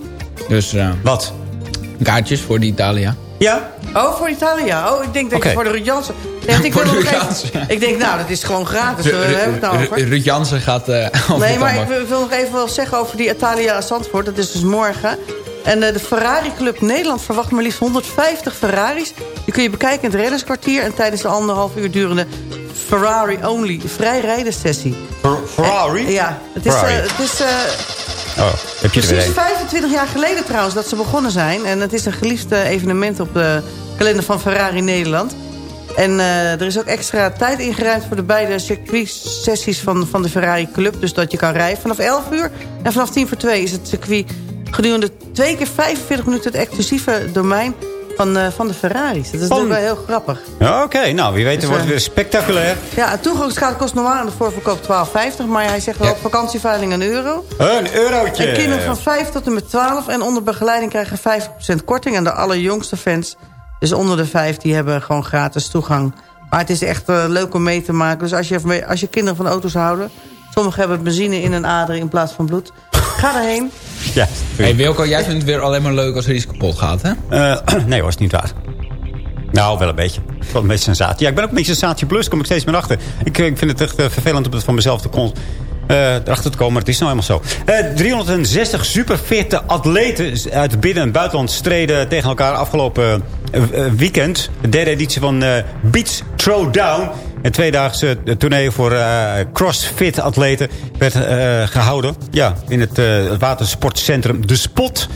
Dus, Wat? Kaartjes voor de Italia. Ja? Oh, voor Italia. Oh, ik denk dat je voor de Ruud Jansen... Nee, want ik, Voor wil de Ruud even- Jansen. ik denk, nou, dat is gewoon gratis. Daar hebben we het nou over. Ru- Ruud Jansen gaat eh Nee, maar ik wil, nog even wel zeggen over die Italia Zandvoort. Dat is dus morgen. En eh, de Ferrari Club Nederland verwacht maar liefst 150 Ferraris. Die kun je bekijken in het Redderskwartier... en tijdens de anderhalf uur durende Ferrari Only vrijrijdensessie. Ferrari? En- ja, het is, Ferrari. eh, het is eh, Oh, heb je precies een? 25 jaar geleden trouwens dat ze begonnen zijn. En het is een geliefd eh, evenement op de kalender van Ferrari Nederland. En eh, er is ook extra tijd ingeruimd voor de beide circuitsessies van, van de Ferrari Club. Dus dat je kan rijden vanaf 11 uur. En vanaf 10 voor 2 is het circuit gedurende twee keer 45 minuten het exclusieve domein van, eh, van de Ferraris. Dat is Van- wel heel grappig. Ja, Oké, nou wie weet Dus, wordt het eh, weer spectaculair. Ja, het toegangskaart kost normaal aan de voorverkoop 12,50. Maar hij zegt wel op vakantieveiling een euro. Een eurotje. En kinderen van 5 tot en met 12 en onder begeleiding krijgen 50% korting. En de allerjongste fans, dus onder de 5, die hebben gewoon gratis toegang. Maar het is echt eh, leuk om mee te maken. Dus als je, als je kinderen van auto's houden... sommigen hebben benzine in een ader in plaats van bloed. Ga erheen. Ja. Hey Wilco, jij vindt het weer alleen maar leuk als er iets kapot gaat, hè? Eh, nee, was niet waar. Nou, wel een beetje. Wel een beetje sensatie. Ja, ik ben ook een beetje sensatieblus. Kom ik steeds meer achter. Ik, eh, ik vind het echt eh, vervelend om het van mezelf te kon, eh, erachter te komen. Maar het is nou helemaal zo. Eh 360 superfitte atleten uit het binnen- en buitenland streden tegen elkaar afgelopen weekend. De derde editie van eh, Beach Throwdown. Een tweedaagse eh, tournee voor eh, crossfit-atleten werd eh, gehouden. Ja, in het watersportcentrum De Spot.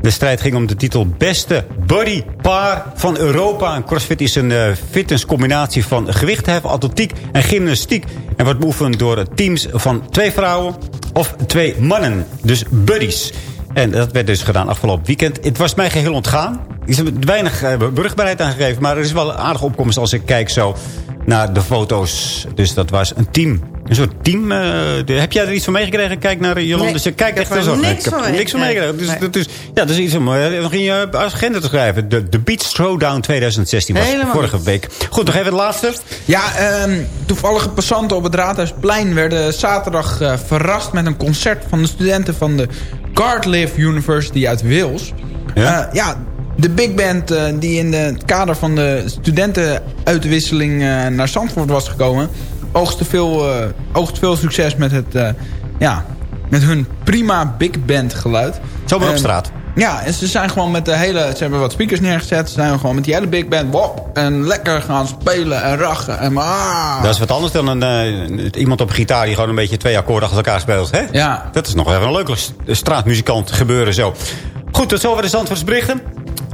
De strijd ging om de titel Beste Body Paar van Europa. En CrossFit is een fitnesscombinatie van gewichtheffen, atletiek en gymnastiek. En wordt beoefend door teams van twee vrouwen of twee mannen. Dus buddies. En dat werd dus gedaan afgelopen weekend. Het was mij geheel ontgaan. Er is weinig beruchtbaarheid aangegeven. Maar er is wel een aardige opkomst als ik kijk zo naar de foto's. Dus dat was een team. Een soort team. eh, de- heb jij er iets van meegekregen? Kijk naar Jolande. Nee, Dus je kijkt echt heb zo. niks ik heb niks van meegekregen. Dus, Nee. dat is, ja, dat is iets om eh, nog in je agenda te schrijven. De, de Beach Throwdown 2016 was Helemaal vorige niet. week. Goed, nog even het laatste. Ja, ehm, toevallige passanten op het Raadhuisplein werden zaterdag eh, verrast met een concert van de studenten van de Cardiff University uit Wales. Ja, ja de big band eh, die in de- het kader van de studentenuitwisseling eh, naar Zandvoort was gekomen, veel, eh, oogst veel succes met, het, ja, met hun prima big band geluid. Zomaar op straat. Ja, en ze zijn gewoon met de hele... Ze hebben wat speakers neergezet. Ze zijn gewoon met die hele big band... Wop, en lekker gaan spelen en rachen. En ah. Dat is wat anders dan een, iemand op gitaar die gewoon een beetje twee akkoorden achter elkaar speelt. Hè? Ja. Dat is nog even een leuk st- straatmuzikant gebeuren zo. Goed, tot zover de Zandvoortsberichten.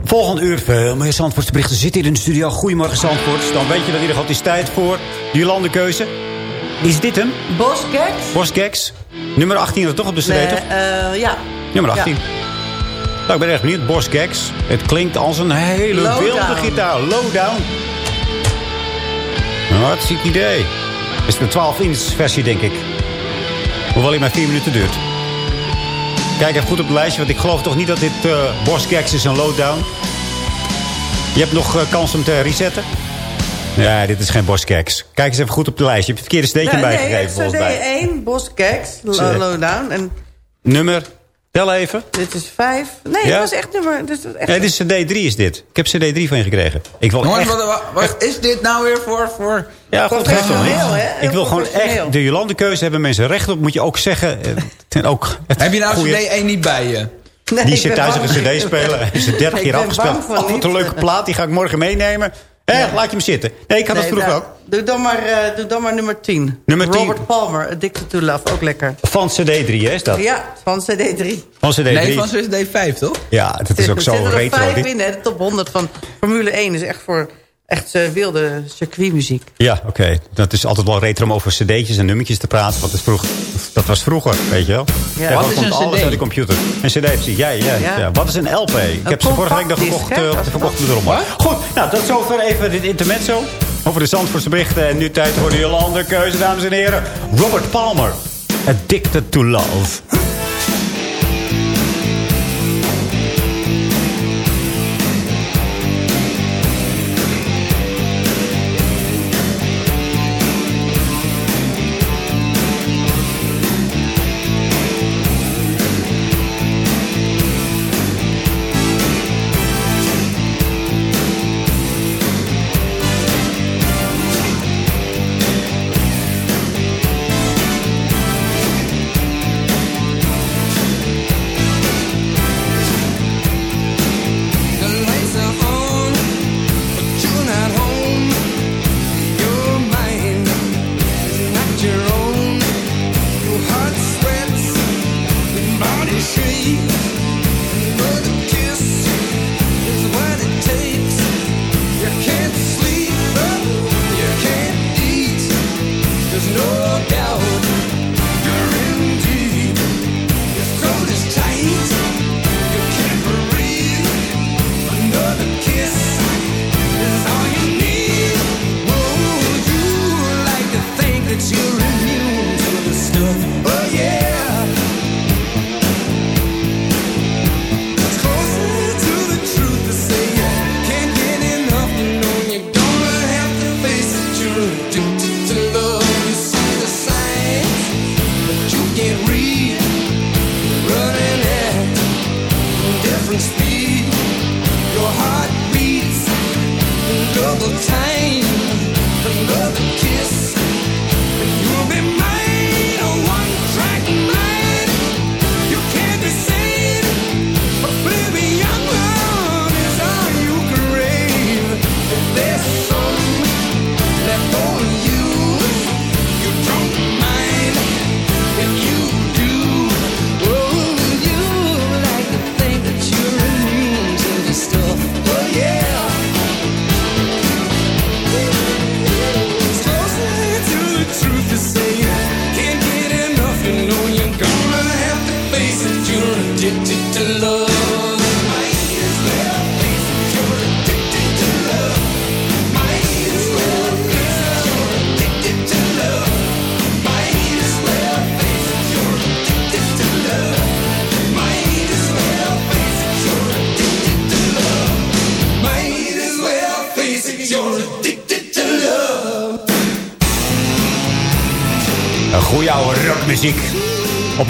Volgende uur veel meer Zandvoortsberichten zitten hier in de studio. Goedemorgen Zandvoort. Dan weet je dat in ieder geval het is tijd voor die landenkeuze. Is dit hem? Bos Gags? Bosgeks. Nummer 18 is er toch op de CD, Nee, toch? eh, ja. Nummer 18. Ja. Nou, ik ben erg benieuwd. Bosgeks. Het klinkt als een hele wilde gitaar. Lowdown. Wat ziek idee. Het is de 12-inch versie, denk ik. Hoewel hij maar 4 minuten duurt. Kijk even goed op het lijstje, want ik geloof toch niet dat dit uh, Bosgeks is een lowdown. Je hebt nog eh, kans om te resetten. Ja, dit is geen boskeks. Kijk eens even goed op de lijst. Je hebt het verkeerde steekje nee, bijgegeven CD volgens mij. 1, Boskeks, CD. Lowdown. En Nummer, tel even. dit is 5. Nee, Ja? dat is echt nummer... Dit is echt Ja, dit is CD3 is dit. Ik heb CD3 van je gekregen. Ik wil echt... wat, wat- wat is dit nou weer voor... voor... Ja, goed, geeft niet. hè? Ik wil gewoon echt de Jolande keuze hebben mensen recht op. Moet je ook zeggen. Eh, En ook Heb je nou goeie- CD 1 niet bij je? Nee, Die zit thuis op een cd spelen. Hij is er 30 Ik keer afgespeeld. Oh, wat een leuke plaat. Die ga ik morgen meenemen. Eh, laat je hem zitten. Nee, ik had dat Nee, vroeger nou, ook. Doe dan, maar, eh, doe dan maar nummer 10. Nummer 10. Robert Palmer, Addicted to Love, ook lekker. Van CD3, hè, is dat? Ja, van CD3. Van CD3. Nee, van CD 5, toch? Ja, dat is ook Er zo zitten er retro. vijf in, hè. De top 100 van Formule 1 is echt voor echt eh, wilde circuitmuziek. Ja, oké. Dat is altijd wel retro om over cd'tjes en nummertjes te praten. Want dat, is vroeg, dat was vroeger, weet je wel. Ja. Wat is komt een alles CD? uit de computer. Een cd precies. Ja, ja, ja. Ja. Wat is een LP? Ik heb ze vorige week nog compactdisc, gekocht, hè? uh, Dat is verkocht. Goed, nou, tot zover even dit intermezzo. Over de Zandvoortse berichten. En nu tijd voor de Jolande keuze, dames en heren. Robert Palmer. Addicted to Love.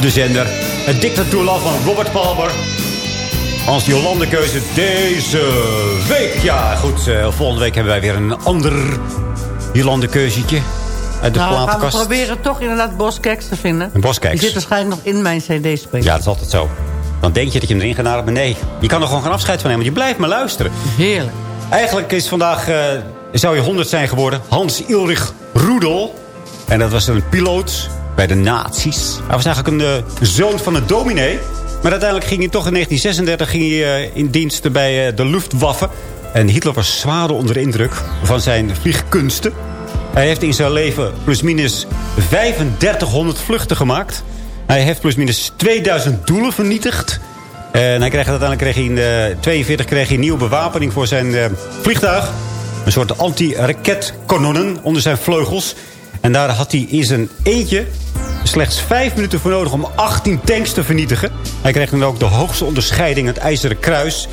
De zender. To Love van Robert Palmer. Als Jolande keuze deze week. Ja, goed. eh, volgende week hebben wij weer een ander Jolande keuzetje uit de nou, gaan we platenkast. proberen toch inderdaad Boskeks te vinden. Een Boskeks. Die zit waarschijnlijk nog in mijn cd-speler. Ja, dat is altijd zo. Dan denk je dat je hem erin gaat halen, maar nee. Je kan er gewoon geen afscheid van nemen, want je blijft maar luisteren. Heerlijk. Eigenlijk is vandaag, eh, zou je 100 zijn geworden. Hans Ulrich Rudel. En dat was een piloot bij de nazi's. Hij was eigenlijk een eh, zoon van een dominee. Maar uiteindelijk ging hij toch in 1936 ging hij, eh, in dienst bij eh, de Luftwaffe. En Hitler was zwaar onder de indruk van zijn vliegkunsten. Hij heeft in zijn leven plusminus 3500 vluchten gemaakt. Hij heeft plusminus 2000 doelen vernietigd. En hij kreeg, uiteindelijk kreeg hij in de 42 kreeg hij nieuwe bewapening voor zijn vliegtuig. Een soort anti-raketkanonnen onder zijn vleugels. En daar had hij in zijn eentje slechts vijf minuten voor nodig om 18 tanks te vernietigen. Hij kreeg dan ook de hoogste onderscheiding, het IJzeren Kruis.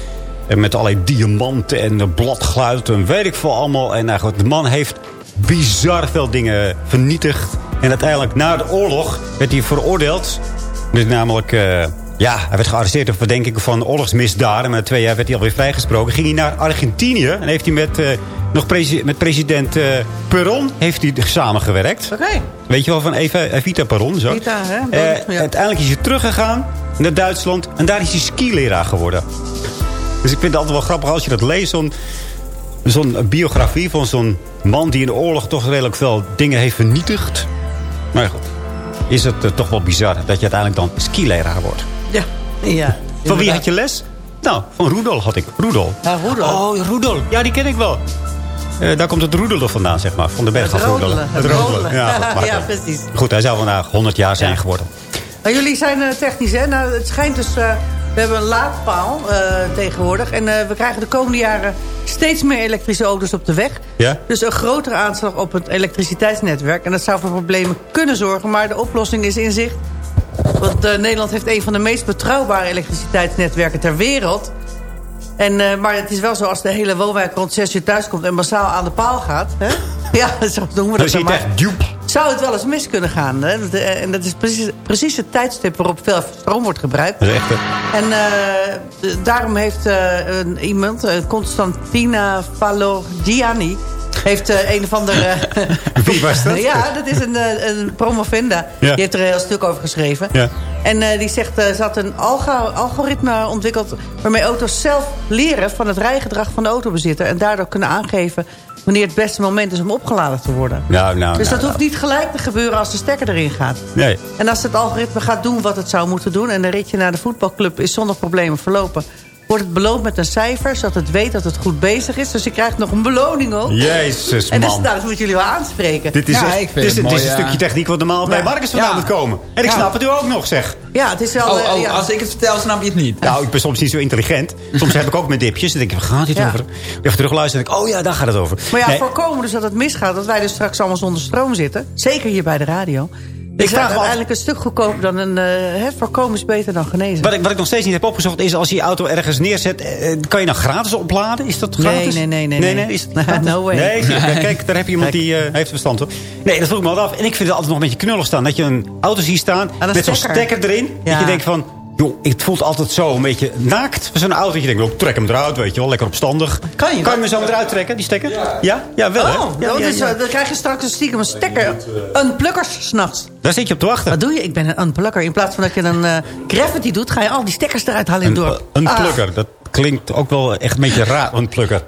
En met allerlei diamanten en eh, bladgluit en weet ik veel allemaal. En eigenlijk, de man heeft bizar veel dingen vernietigd. En uiteindelijk na de oorlog werd hij veroordeeld. Dus namelijk, eh, ja, hij werd gearresteerd op verdenking van oorlogsmisdaden. Maar na twee jaar werd hij alweer vrijgesproken. Ging hij naar Argentinië en heeft hij met, eh, nog presi- met president eh Perón heeft hij samengewerkt. Oké. Weet je wel van Eva, Evita Perón? Zo. Evita, hè? Eh, Ja. Uiteindelijk is hij teruggegaan naar Duitsland. En daar is hij skileraar geworden. Dus ik vind het altijd wel grappig als je dat leest. Zo'n zo'n biografie van zo'n man die in de oorlog toch redelijk veel dingen heeft vernietigd. Maar goed, is het eh, toch wel bizar dat je uiteindelijk dan skileraar wordt. Ja. ja. Van wie had je les? Nou, van Rudolf had ik. Rudolf. Ja, Rudolf. Oh, Rudolf. Ja, die ken ik wel. Eh, daar komt het roedelen vandaan, zeg maar. Van de berg af roedelen. Het rodelen. Ja, precies. Goed, hij zou vandaag 100 jaar zijn geworden. Nou, jullie zijn eh, technisch, hè? Nou, het schijnt dus... eh, we hebben een laadpaal tegenwoordig. En we krijgen de komende jaren steeds meer elektrische auto's op de weg. Ja? Dus een grotere aanslag op het elektriciteitsnetwerk. En dat zou voor problemen kunnen zorgen. Maar de oplossing is in zicht. Want Nederland heeft een van de meest betrouwbare elektriciteitsnetwerken ter wereld. En, eh, maar het is wel zo, als de hele woonwijk rond 6 uur thuis komt... en massaal aan de paal gaat... Hè? Ja, zo noemen we dat dan het maar. echt dupe. Zou het wel eens mis kunnen gaan. Hè? Eh, En dat is precies, precies het tijdstip waarop veel stroom wordt gebruikt. En eh, daarom heeft iemand, Constantina Falorgiani... heeft eh, een of andere... Wie was dat? ja, dat is een, eh, een promovenda. Ja. Die heeft er een heel stuk over geschreven. Ja. En eh, die zegt, eh, ze had een algoritme ontwikkeld... waarmee auto's zelf leren van het rijgedrag van de autobezitter... en daardoor kunnen aangeven wanneer het beste moment is om opgeladen te worden. Nou, nou, dus nou, dat hoeft niet gelijk te gebeuren als de stekker erin gaat. Nee. En als het algoritme gaat doen wat het zou moeten doen... en de ritje naar de voetbalclub is zonder problemen verlopen... wordt het beloond met een cijfer, zodat het weet dat het goed bezig is. Dus je krijgt nog een beloning ook. Jezus, En dus, man. nou, dat moeten jullie wel aanspreken. Dit is, Ja, echt- dit is, het dit is een ja. stukje techniek wat normaal bij Ja. Marcus vandaan Ja. moet komen. En ik Ja. snap het u ook nog, zeg. Ja, het is wel... Oh, eh, oh, ja. als ik het vertel, snap je het niet. Nou, ik ben soms niet zo intelligent. Soms heb ik ook mijn dipjes. Dan denk ik, waar gaat dit Ja. over? Even terugluisteren. denk ik, oh ja, daar gaat het over. Maar ja, Nee, voorkomen dus dat het misgaat... dat wij dus straks allemaal zonder stroom zitten. Zeker hier bij de radio. Ik vraag af- uiteindelijk een stuk goedkoper dan een... eh, hè, voorkomen is beter dan genezen. wat, ik, wat ik nog steeds niet heb opgezocht is... als je je auto ergens neerzet, eh, kan je dan gratis opladen? Is dat Nee, gratis? nee, nee, nee, nee. nee. is gratis? No way. Nee, kijk, daar heb je iemand Kijk. die eh, heeft verstand van. Nee, dat vroeg ik me wel af. En ik vind het altijd nog een beetje knullig staan. Dat je een auto ziet staan met zo'n stekker. erin. Dat je denkt van... Joh, het voelt altijd zo een beetje naakt. Zo'n auto. Dat je denkt, joh, trek hem eruit, weet je wel. Lekker opstandig. Kan je Kan je hem zo eruit trekken, die stekker? Ja? Ja, wel hè? Oh, Ja, dat ja, is, ja. eh, dan krijg je straks een stiekem een stekker. Unpluggers s'nachts. Daar zit je op te wachten. Wat doe je? Ik ben een unplugger. In plaats van dat je een eh gravity doet... ga je al die stekkers eruit halen in het Een, dorp. een Ah. plugger, dat klinkt ook wel echt een beetje raar, een plugger.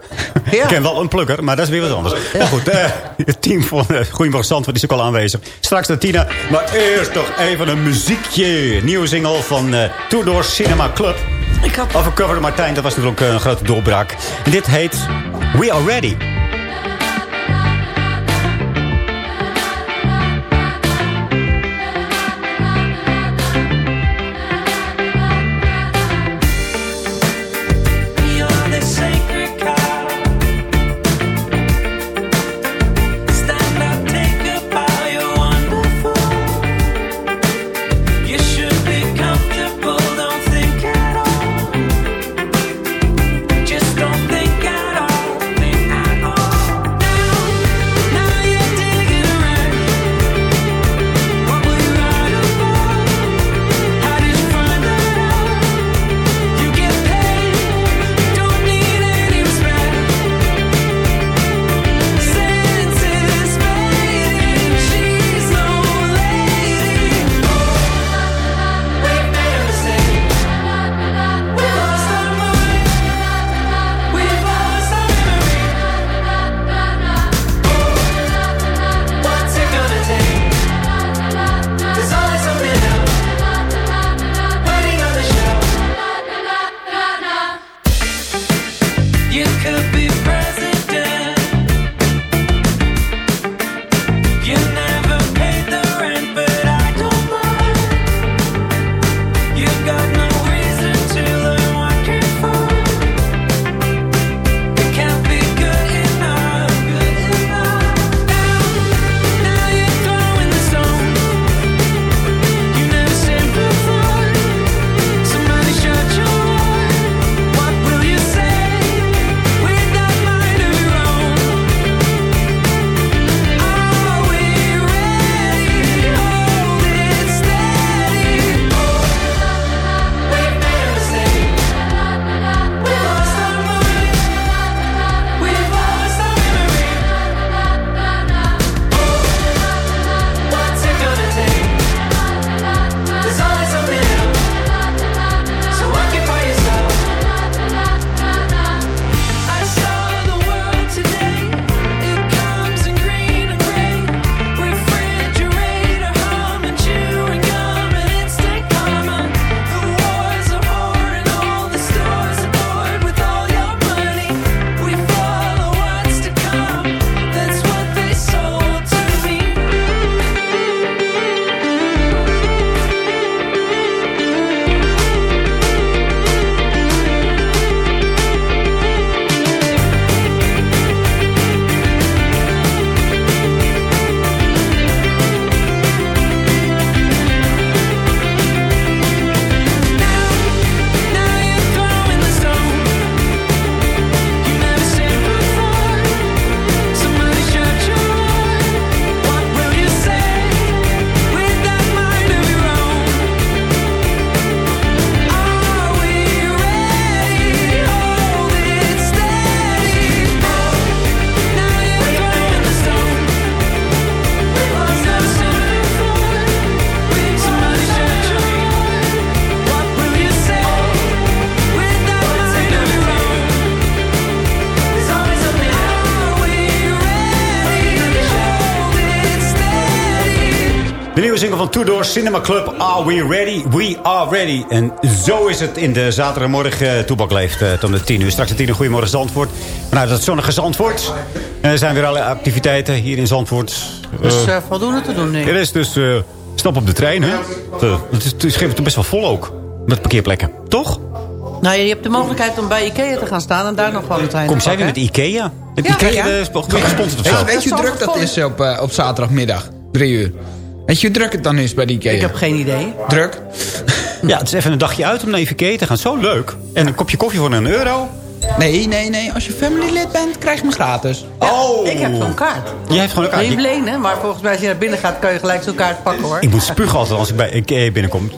Ja. Ik ken wel een plugger, maar dat is weer wat anders. Nou goed, eh, het team van uh, Goedemorgen Zandvoort is ook al aanwezig. Straks naar Tina, maar eerst toch even een muziekje. Nieuwe single van uh, Tudor Cinema Club. Ik had... Over Cover Martijn, dat was natuurlijk een grote doorbraak. En dit heet We Are Ready. Door Cinema Club. Are we ready? We are ready. En zo is het in de zaterdagmorgen. Uh, Toebak leeft uh, tot de 10 uur. Straks de 10 uur. Goedemorgen Zandvoort. Vanuit het zonnige Zandvoort. En er zijn weer alle activiteiten hier in Zandvoort. Dus uh, voldoende te doen, ik. Er is dus uh, stap op de trein, hè? Uh, het, is, het is best wel vol ook. Met parkeerplekken. Toch? Nou, je hebt de mogelijkheid om bij Ikea te gaan staan en daar nog wel een trein Kom zij weer met Ikea? Heb Ja. Ikea Ja. gesponsord of zo? Weet, weet je hoe druk dat is op, eh, op zaterdagmiddag? Drie uur. Weet je hoe druk het dan is bij die Ikea? Ik heb geen idee. Druk? Ja, het is even een dagje uit om naar Ikea te gaan. Zo leuk. En een kopje koffie voor een euro. Nee, nee, nee. Als je family-lid bent, krijg je hem gratis. Oh! Ik heb zo'n kaart. Jij hebt gewoon een kaart. hem lenen? Maar volgens mij als je naar binnen gaat, kan je gelijk zo'n kaart pakken, hoor. Ik moet spugen altijd als ik bij Ikea binnenkom.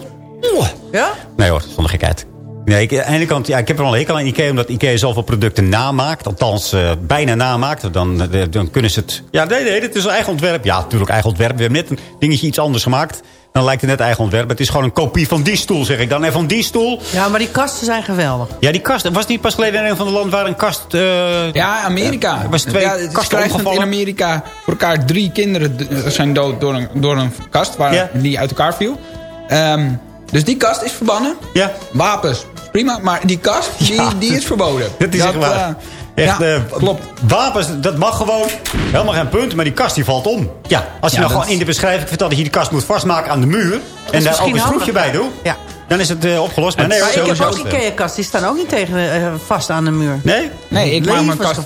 Ja? Nee hoor, zonder gekheid. Nee, ik, aan de ene kant, ja, ik heb er wel een hekel aan Ikea... omdat Ikea zoveel producten namaakt. Althans, eh, bijna namaakt. Dan, eh, dan kunnen ze het... Ja, nee, nee, dit is een eigen ontwerp. Ja, natuurlijk eigen ontwerp. We hebben net een dingetje iets anders gemaakt. Dan lijkt het net eigen ontwerp. Het is gewoon een kopie van die stoel, zeg ik dan. En van die stoel... Ja, maar die kasten zijn geweldig. Ja, die kast. Was die pas geleden in een van de landen waar een kast... eh, Ja, Amerika. Er was twee ja, het is kasten in. Amerika voor elkaar drie kinderen zijn dood door een, door een kast waar Ja. die uit elkaar viel. Ehm, dus die kast is verbannen. Ja. Wapens, prima. Maar die kast, die, Ja. die is verboden. Dat is echt waar. eh, Echt, ja, eh, klopt. Wapens, dat mag gewoon. Helemaal geen punt, maar die kast die valt om. Ja, als je Ja, nou gewoon is- in de beschrijving vertelt dat je die kast moet vastmaken aan de muur. En daar ook een schroefje bij doet. Ja. Dan is het eh, opgelost. Maar nee, Maar ik heb ook is het. Ikea-kasten. Die staan ook niet tegen, eh, vast aan de muur. Nee? Nee, ik maak, mijn kast,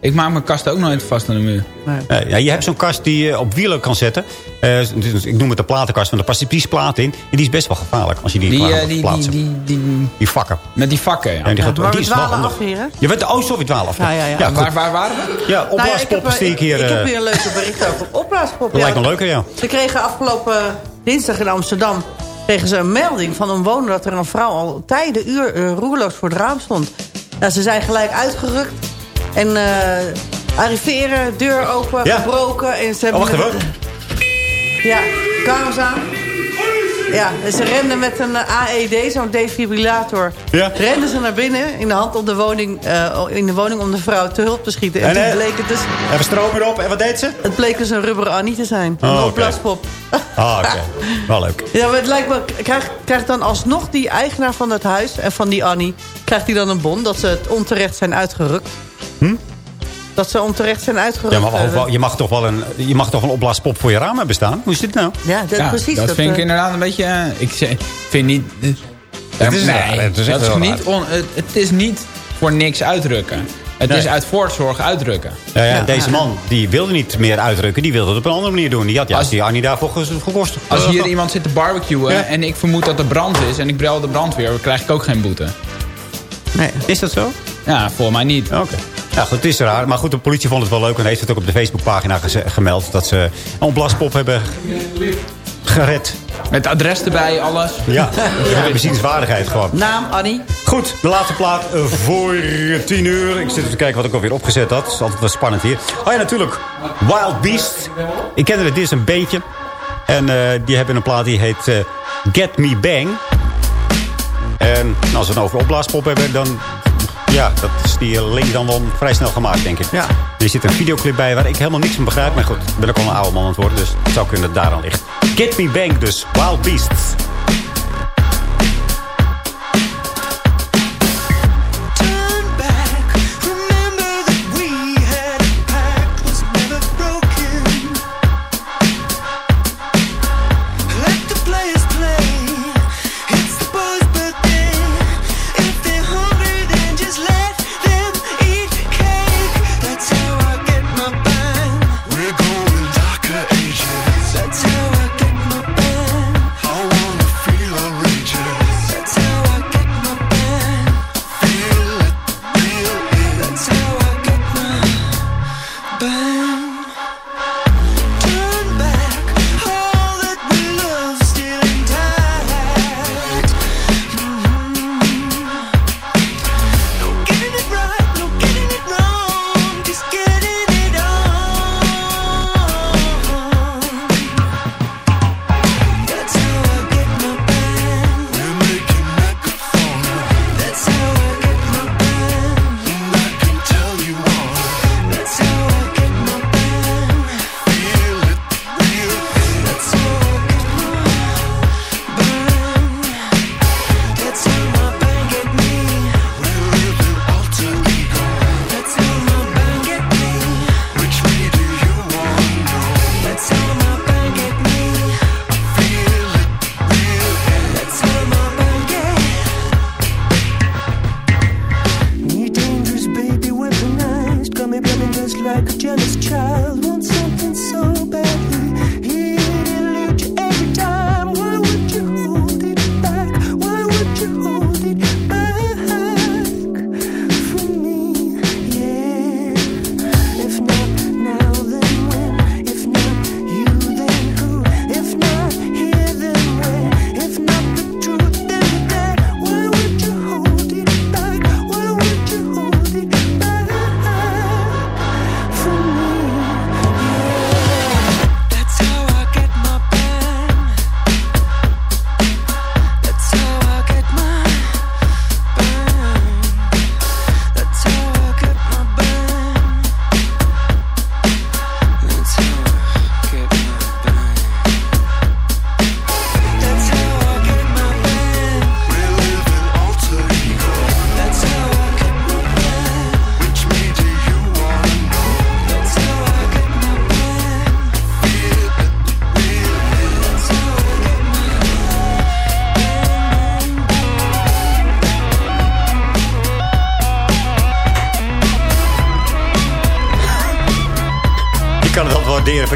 ik maak mijn kast ook nooit vast aan de muur. Nee, ja, je hebt zo'n kast die je op wielen kan zetten. Eh, dus ik noem het de platenkast, want er past precies plaat in. En die is best wel gevaarlijk als je die, Die, eh, die, die, plaatsen. die, die, Die vakken. met die vakken, ja. Ja, die gaat, maar die we is wel dwalen handig. af hier, hè? Je bent, oh, sorry, 12. Ja, ja, ja. goed. waar, waar waren we? Ja, Nou ja, opblaaspoppen eh, zie ik hier. ik heb eh, hier een leuke bericht over opblaaspoppen. Dat lijkt me Ja, leuker, ja. Ze kregen afgelopen dinsdag in Amsterdam kregen ze een melding van een woner... dat er een vrouw al tijden uur eh, roerloos voor het raam stond. Nou, ze zijn gelijk uitgerukt. En eh, arriveren, deur open, Ja. gebroken. En ze hebben Oh, wacht even. Ja, kamers aan. Ja, en ze renden met een eh, AED, zo'n defibrillator. Ja. Renden ze naar binnen in de hand op de woning, eh, in de woning om de vrouw te hulp te schieten. En, En, toen eh, bleek het dus... Even stroom erop. En wat deed ze? Het bleek dus een rubberen Annie te zijn. Een Oh, opblaspop. Ah, oké. Wel leuk. Ja, maar het lijkt me... Krijgt, krijgt dan alsnog die eigenaar van het huis en van die Annie... krijgt hij dan een bon dat ze het onterecht zijn uitgerukt? Dat ze onterecht zijn uitgerukt. Ja, maar wel- je mag toch wel een, je mag toch een opblaaspop voor je raam hebben staan? Hoe is dit nou? Ja, dat, Ja, precies. dat vind ik eh, inderdaad een beetje... eh, ik vind niet... Het is nee, raar, het is echt dat is wel niet on- het, is niet voor niks uitdrukken. Het Nee. is uit voortzorg uitdrukken. Ja, ja, Ja. deze man die wilde niet meer uitdrukken. Die wilde het op een andere manier doen. Die had juist Als- die Annie daarvoor gekost. Als hier iemand zit te barbecuen Ja. en ik vermoed dat er brand is... en ik bel de brandweer, dan krijg ik ook geen boete. Nee. Is dat zo? Ja, voor mij niet. Oké. Ja, goed, het is raar. Maar goed, de politie vond het wel leuk. En heeft het ook op de Facebookpagina gemeld. Dat ze een opblaspop hebben gered. Met adres erbij, alles. Ja, ja. bezienswaardigheid gewoon. Naam Annie. Goed, de laatste plaat voor tien uur. Ik zit even te kijken wat ik alweer opgezet had. Het is altijd wel spannend hier. Oh ja, natuurlijk. Wild Beast. Ik kende het, dit is een beentje. En eh, die hebben een plaat die heet eh, Get Me Bang. En nou, als we het over opblaaspop hebben, dan... Ja, dat is die link dan wel vrij snel gemaakt, denk ik. Ja. Er zit een videoclip bij waar ik helemaal niks van begrijp. Maar goed, ik ben ook al een oude man aan het worden. Dus het zou kunnen dat daar aan ligt. Get Me Bang dus. Wild Beasts.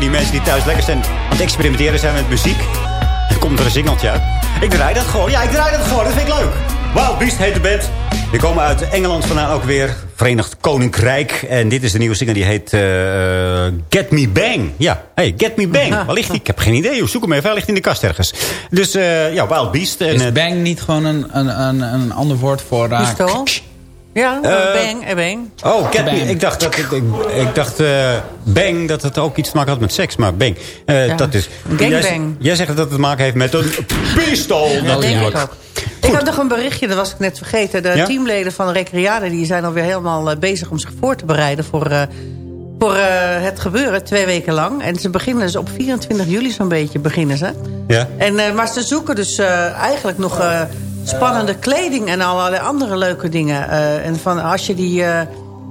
Voor die mensen die thuis lekker zijn aan het experimenteren zijn met muziek. Dan komt er een singeltje uit. Ik draai dat gewoon. Ja, ik draai dat gewoon. Dat vind ik leuk. Wild Beast heet de band. Die komen uit Engeland vandaan ook weer. Verenigd Koninkrijk. En dit is de nieuwe single die heet eh, Get Me Bang. Ja, hey, Get Me Bang. Waar ligt die? Ik heb geen idee. joh. Zoek hem even. Hij ligt in de kast ergens. Dus eh, ja, Wild Beast. En, Is eh, bang niet gewoon een, een, een, een ander woord voor... raak? Pistool? Ja, Eh, bang en bang. Oh. Bang. Ik dacht, dat, ik, ik dacht eh, bang, dat het ook iets te maken had met seks. Maar bang, eh, Ja. dat is... Gangbang. Jij, jij zegt dat het te maken heeft met een pistool. Dat denk natuurlijk. ik ook. Ik had nog een berichtje, dat was ik net vergeten. De Ja? teamleden van de Recreade die zijn alweer helemaal eh, bezig om zich voor te bereiden voor, eh, voor eh, het gebeuren, twee weken lang. En ze beginnen dus op 24 juli zo'n beetje beginnen ze. Ja. En, eh, maar ze zoeken dus eh, eigenlijk nog eh, spannende kleding en allerlei andere leuke dingen. Eh, en van als je, die, eh,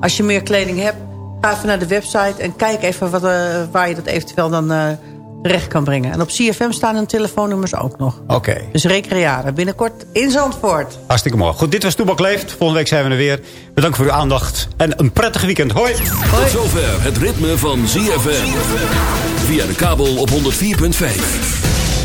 als je meer kleding hebt, ga even naar de website en kijk even wat, eh, waar je dat eventueel dan eh, terecht kan brengen. En op CFM staan hun telefoonnummers ook nog. Oké, Dus Recreade, binnenkort in Zandvoort. hartstikke mooi. Goed, dit was Toebak Leeft. Volgende week zijn we er weer. Bedankt voor uw aandacht. En een prettig weekend. Hoi. Tot zover het ritme van ZFM. Via de kabel op 104.5.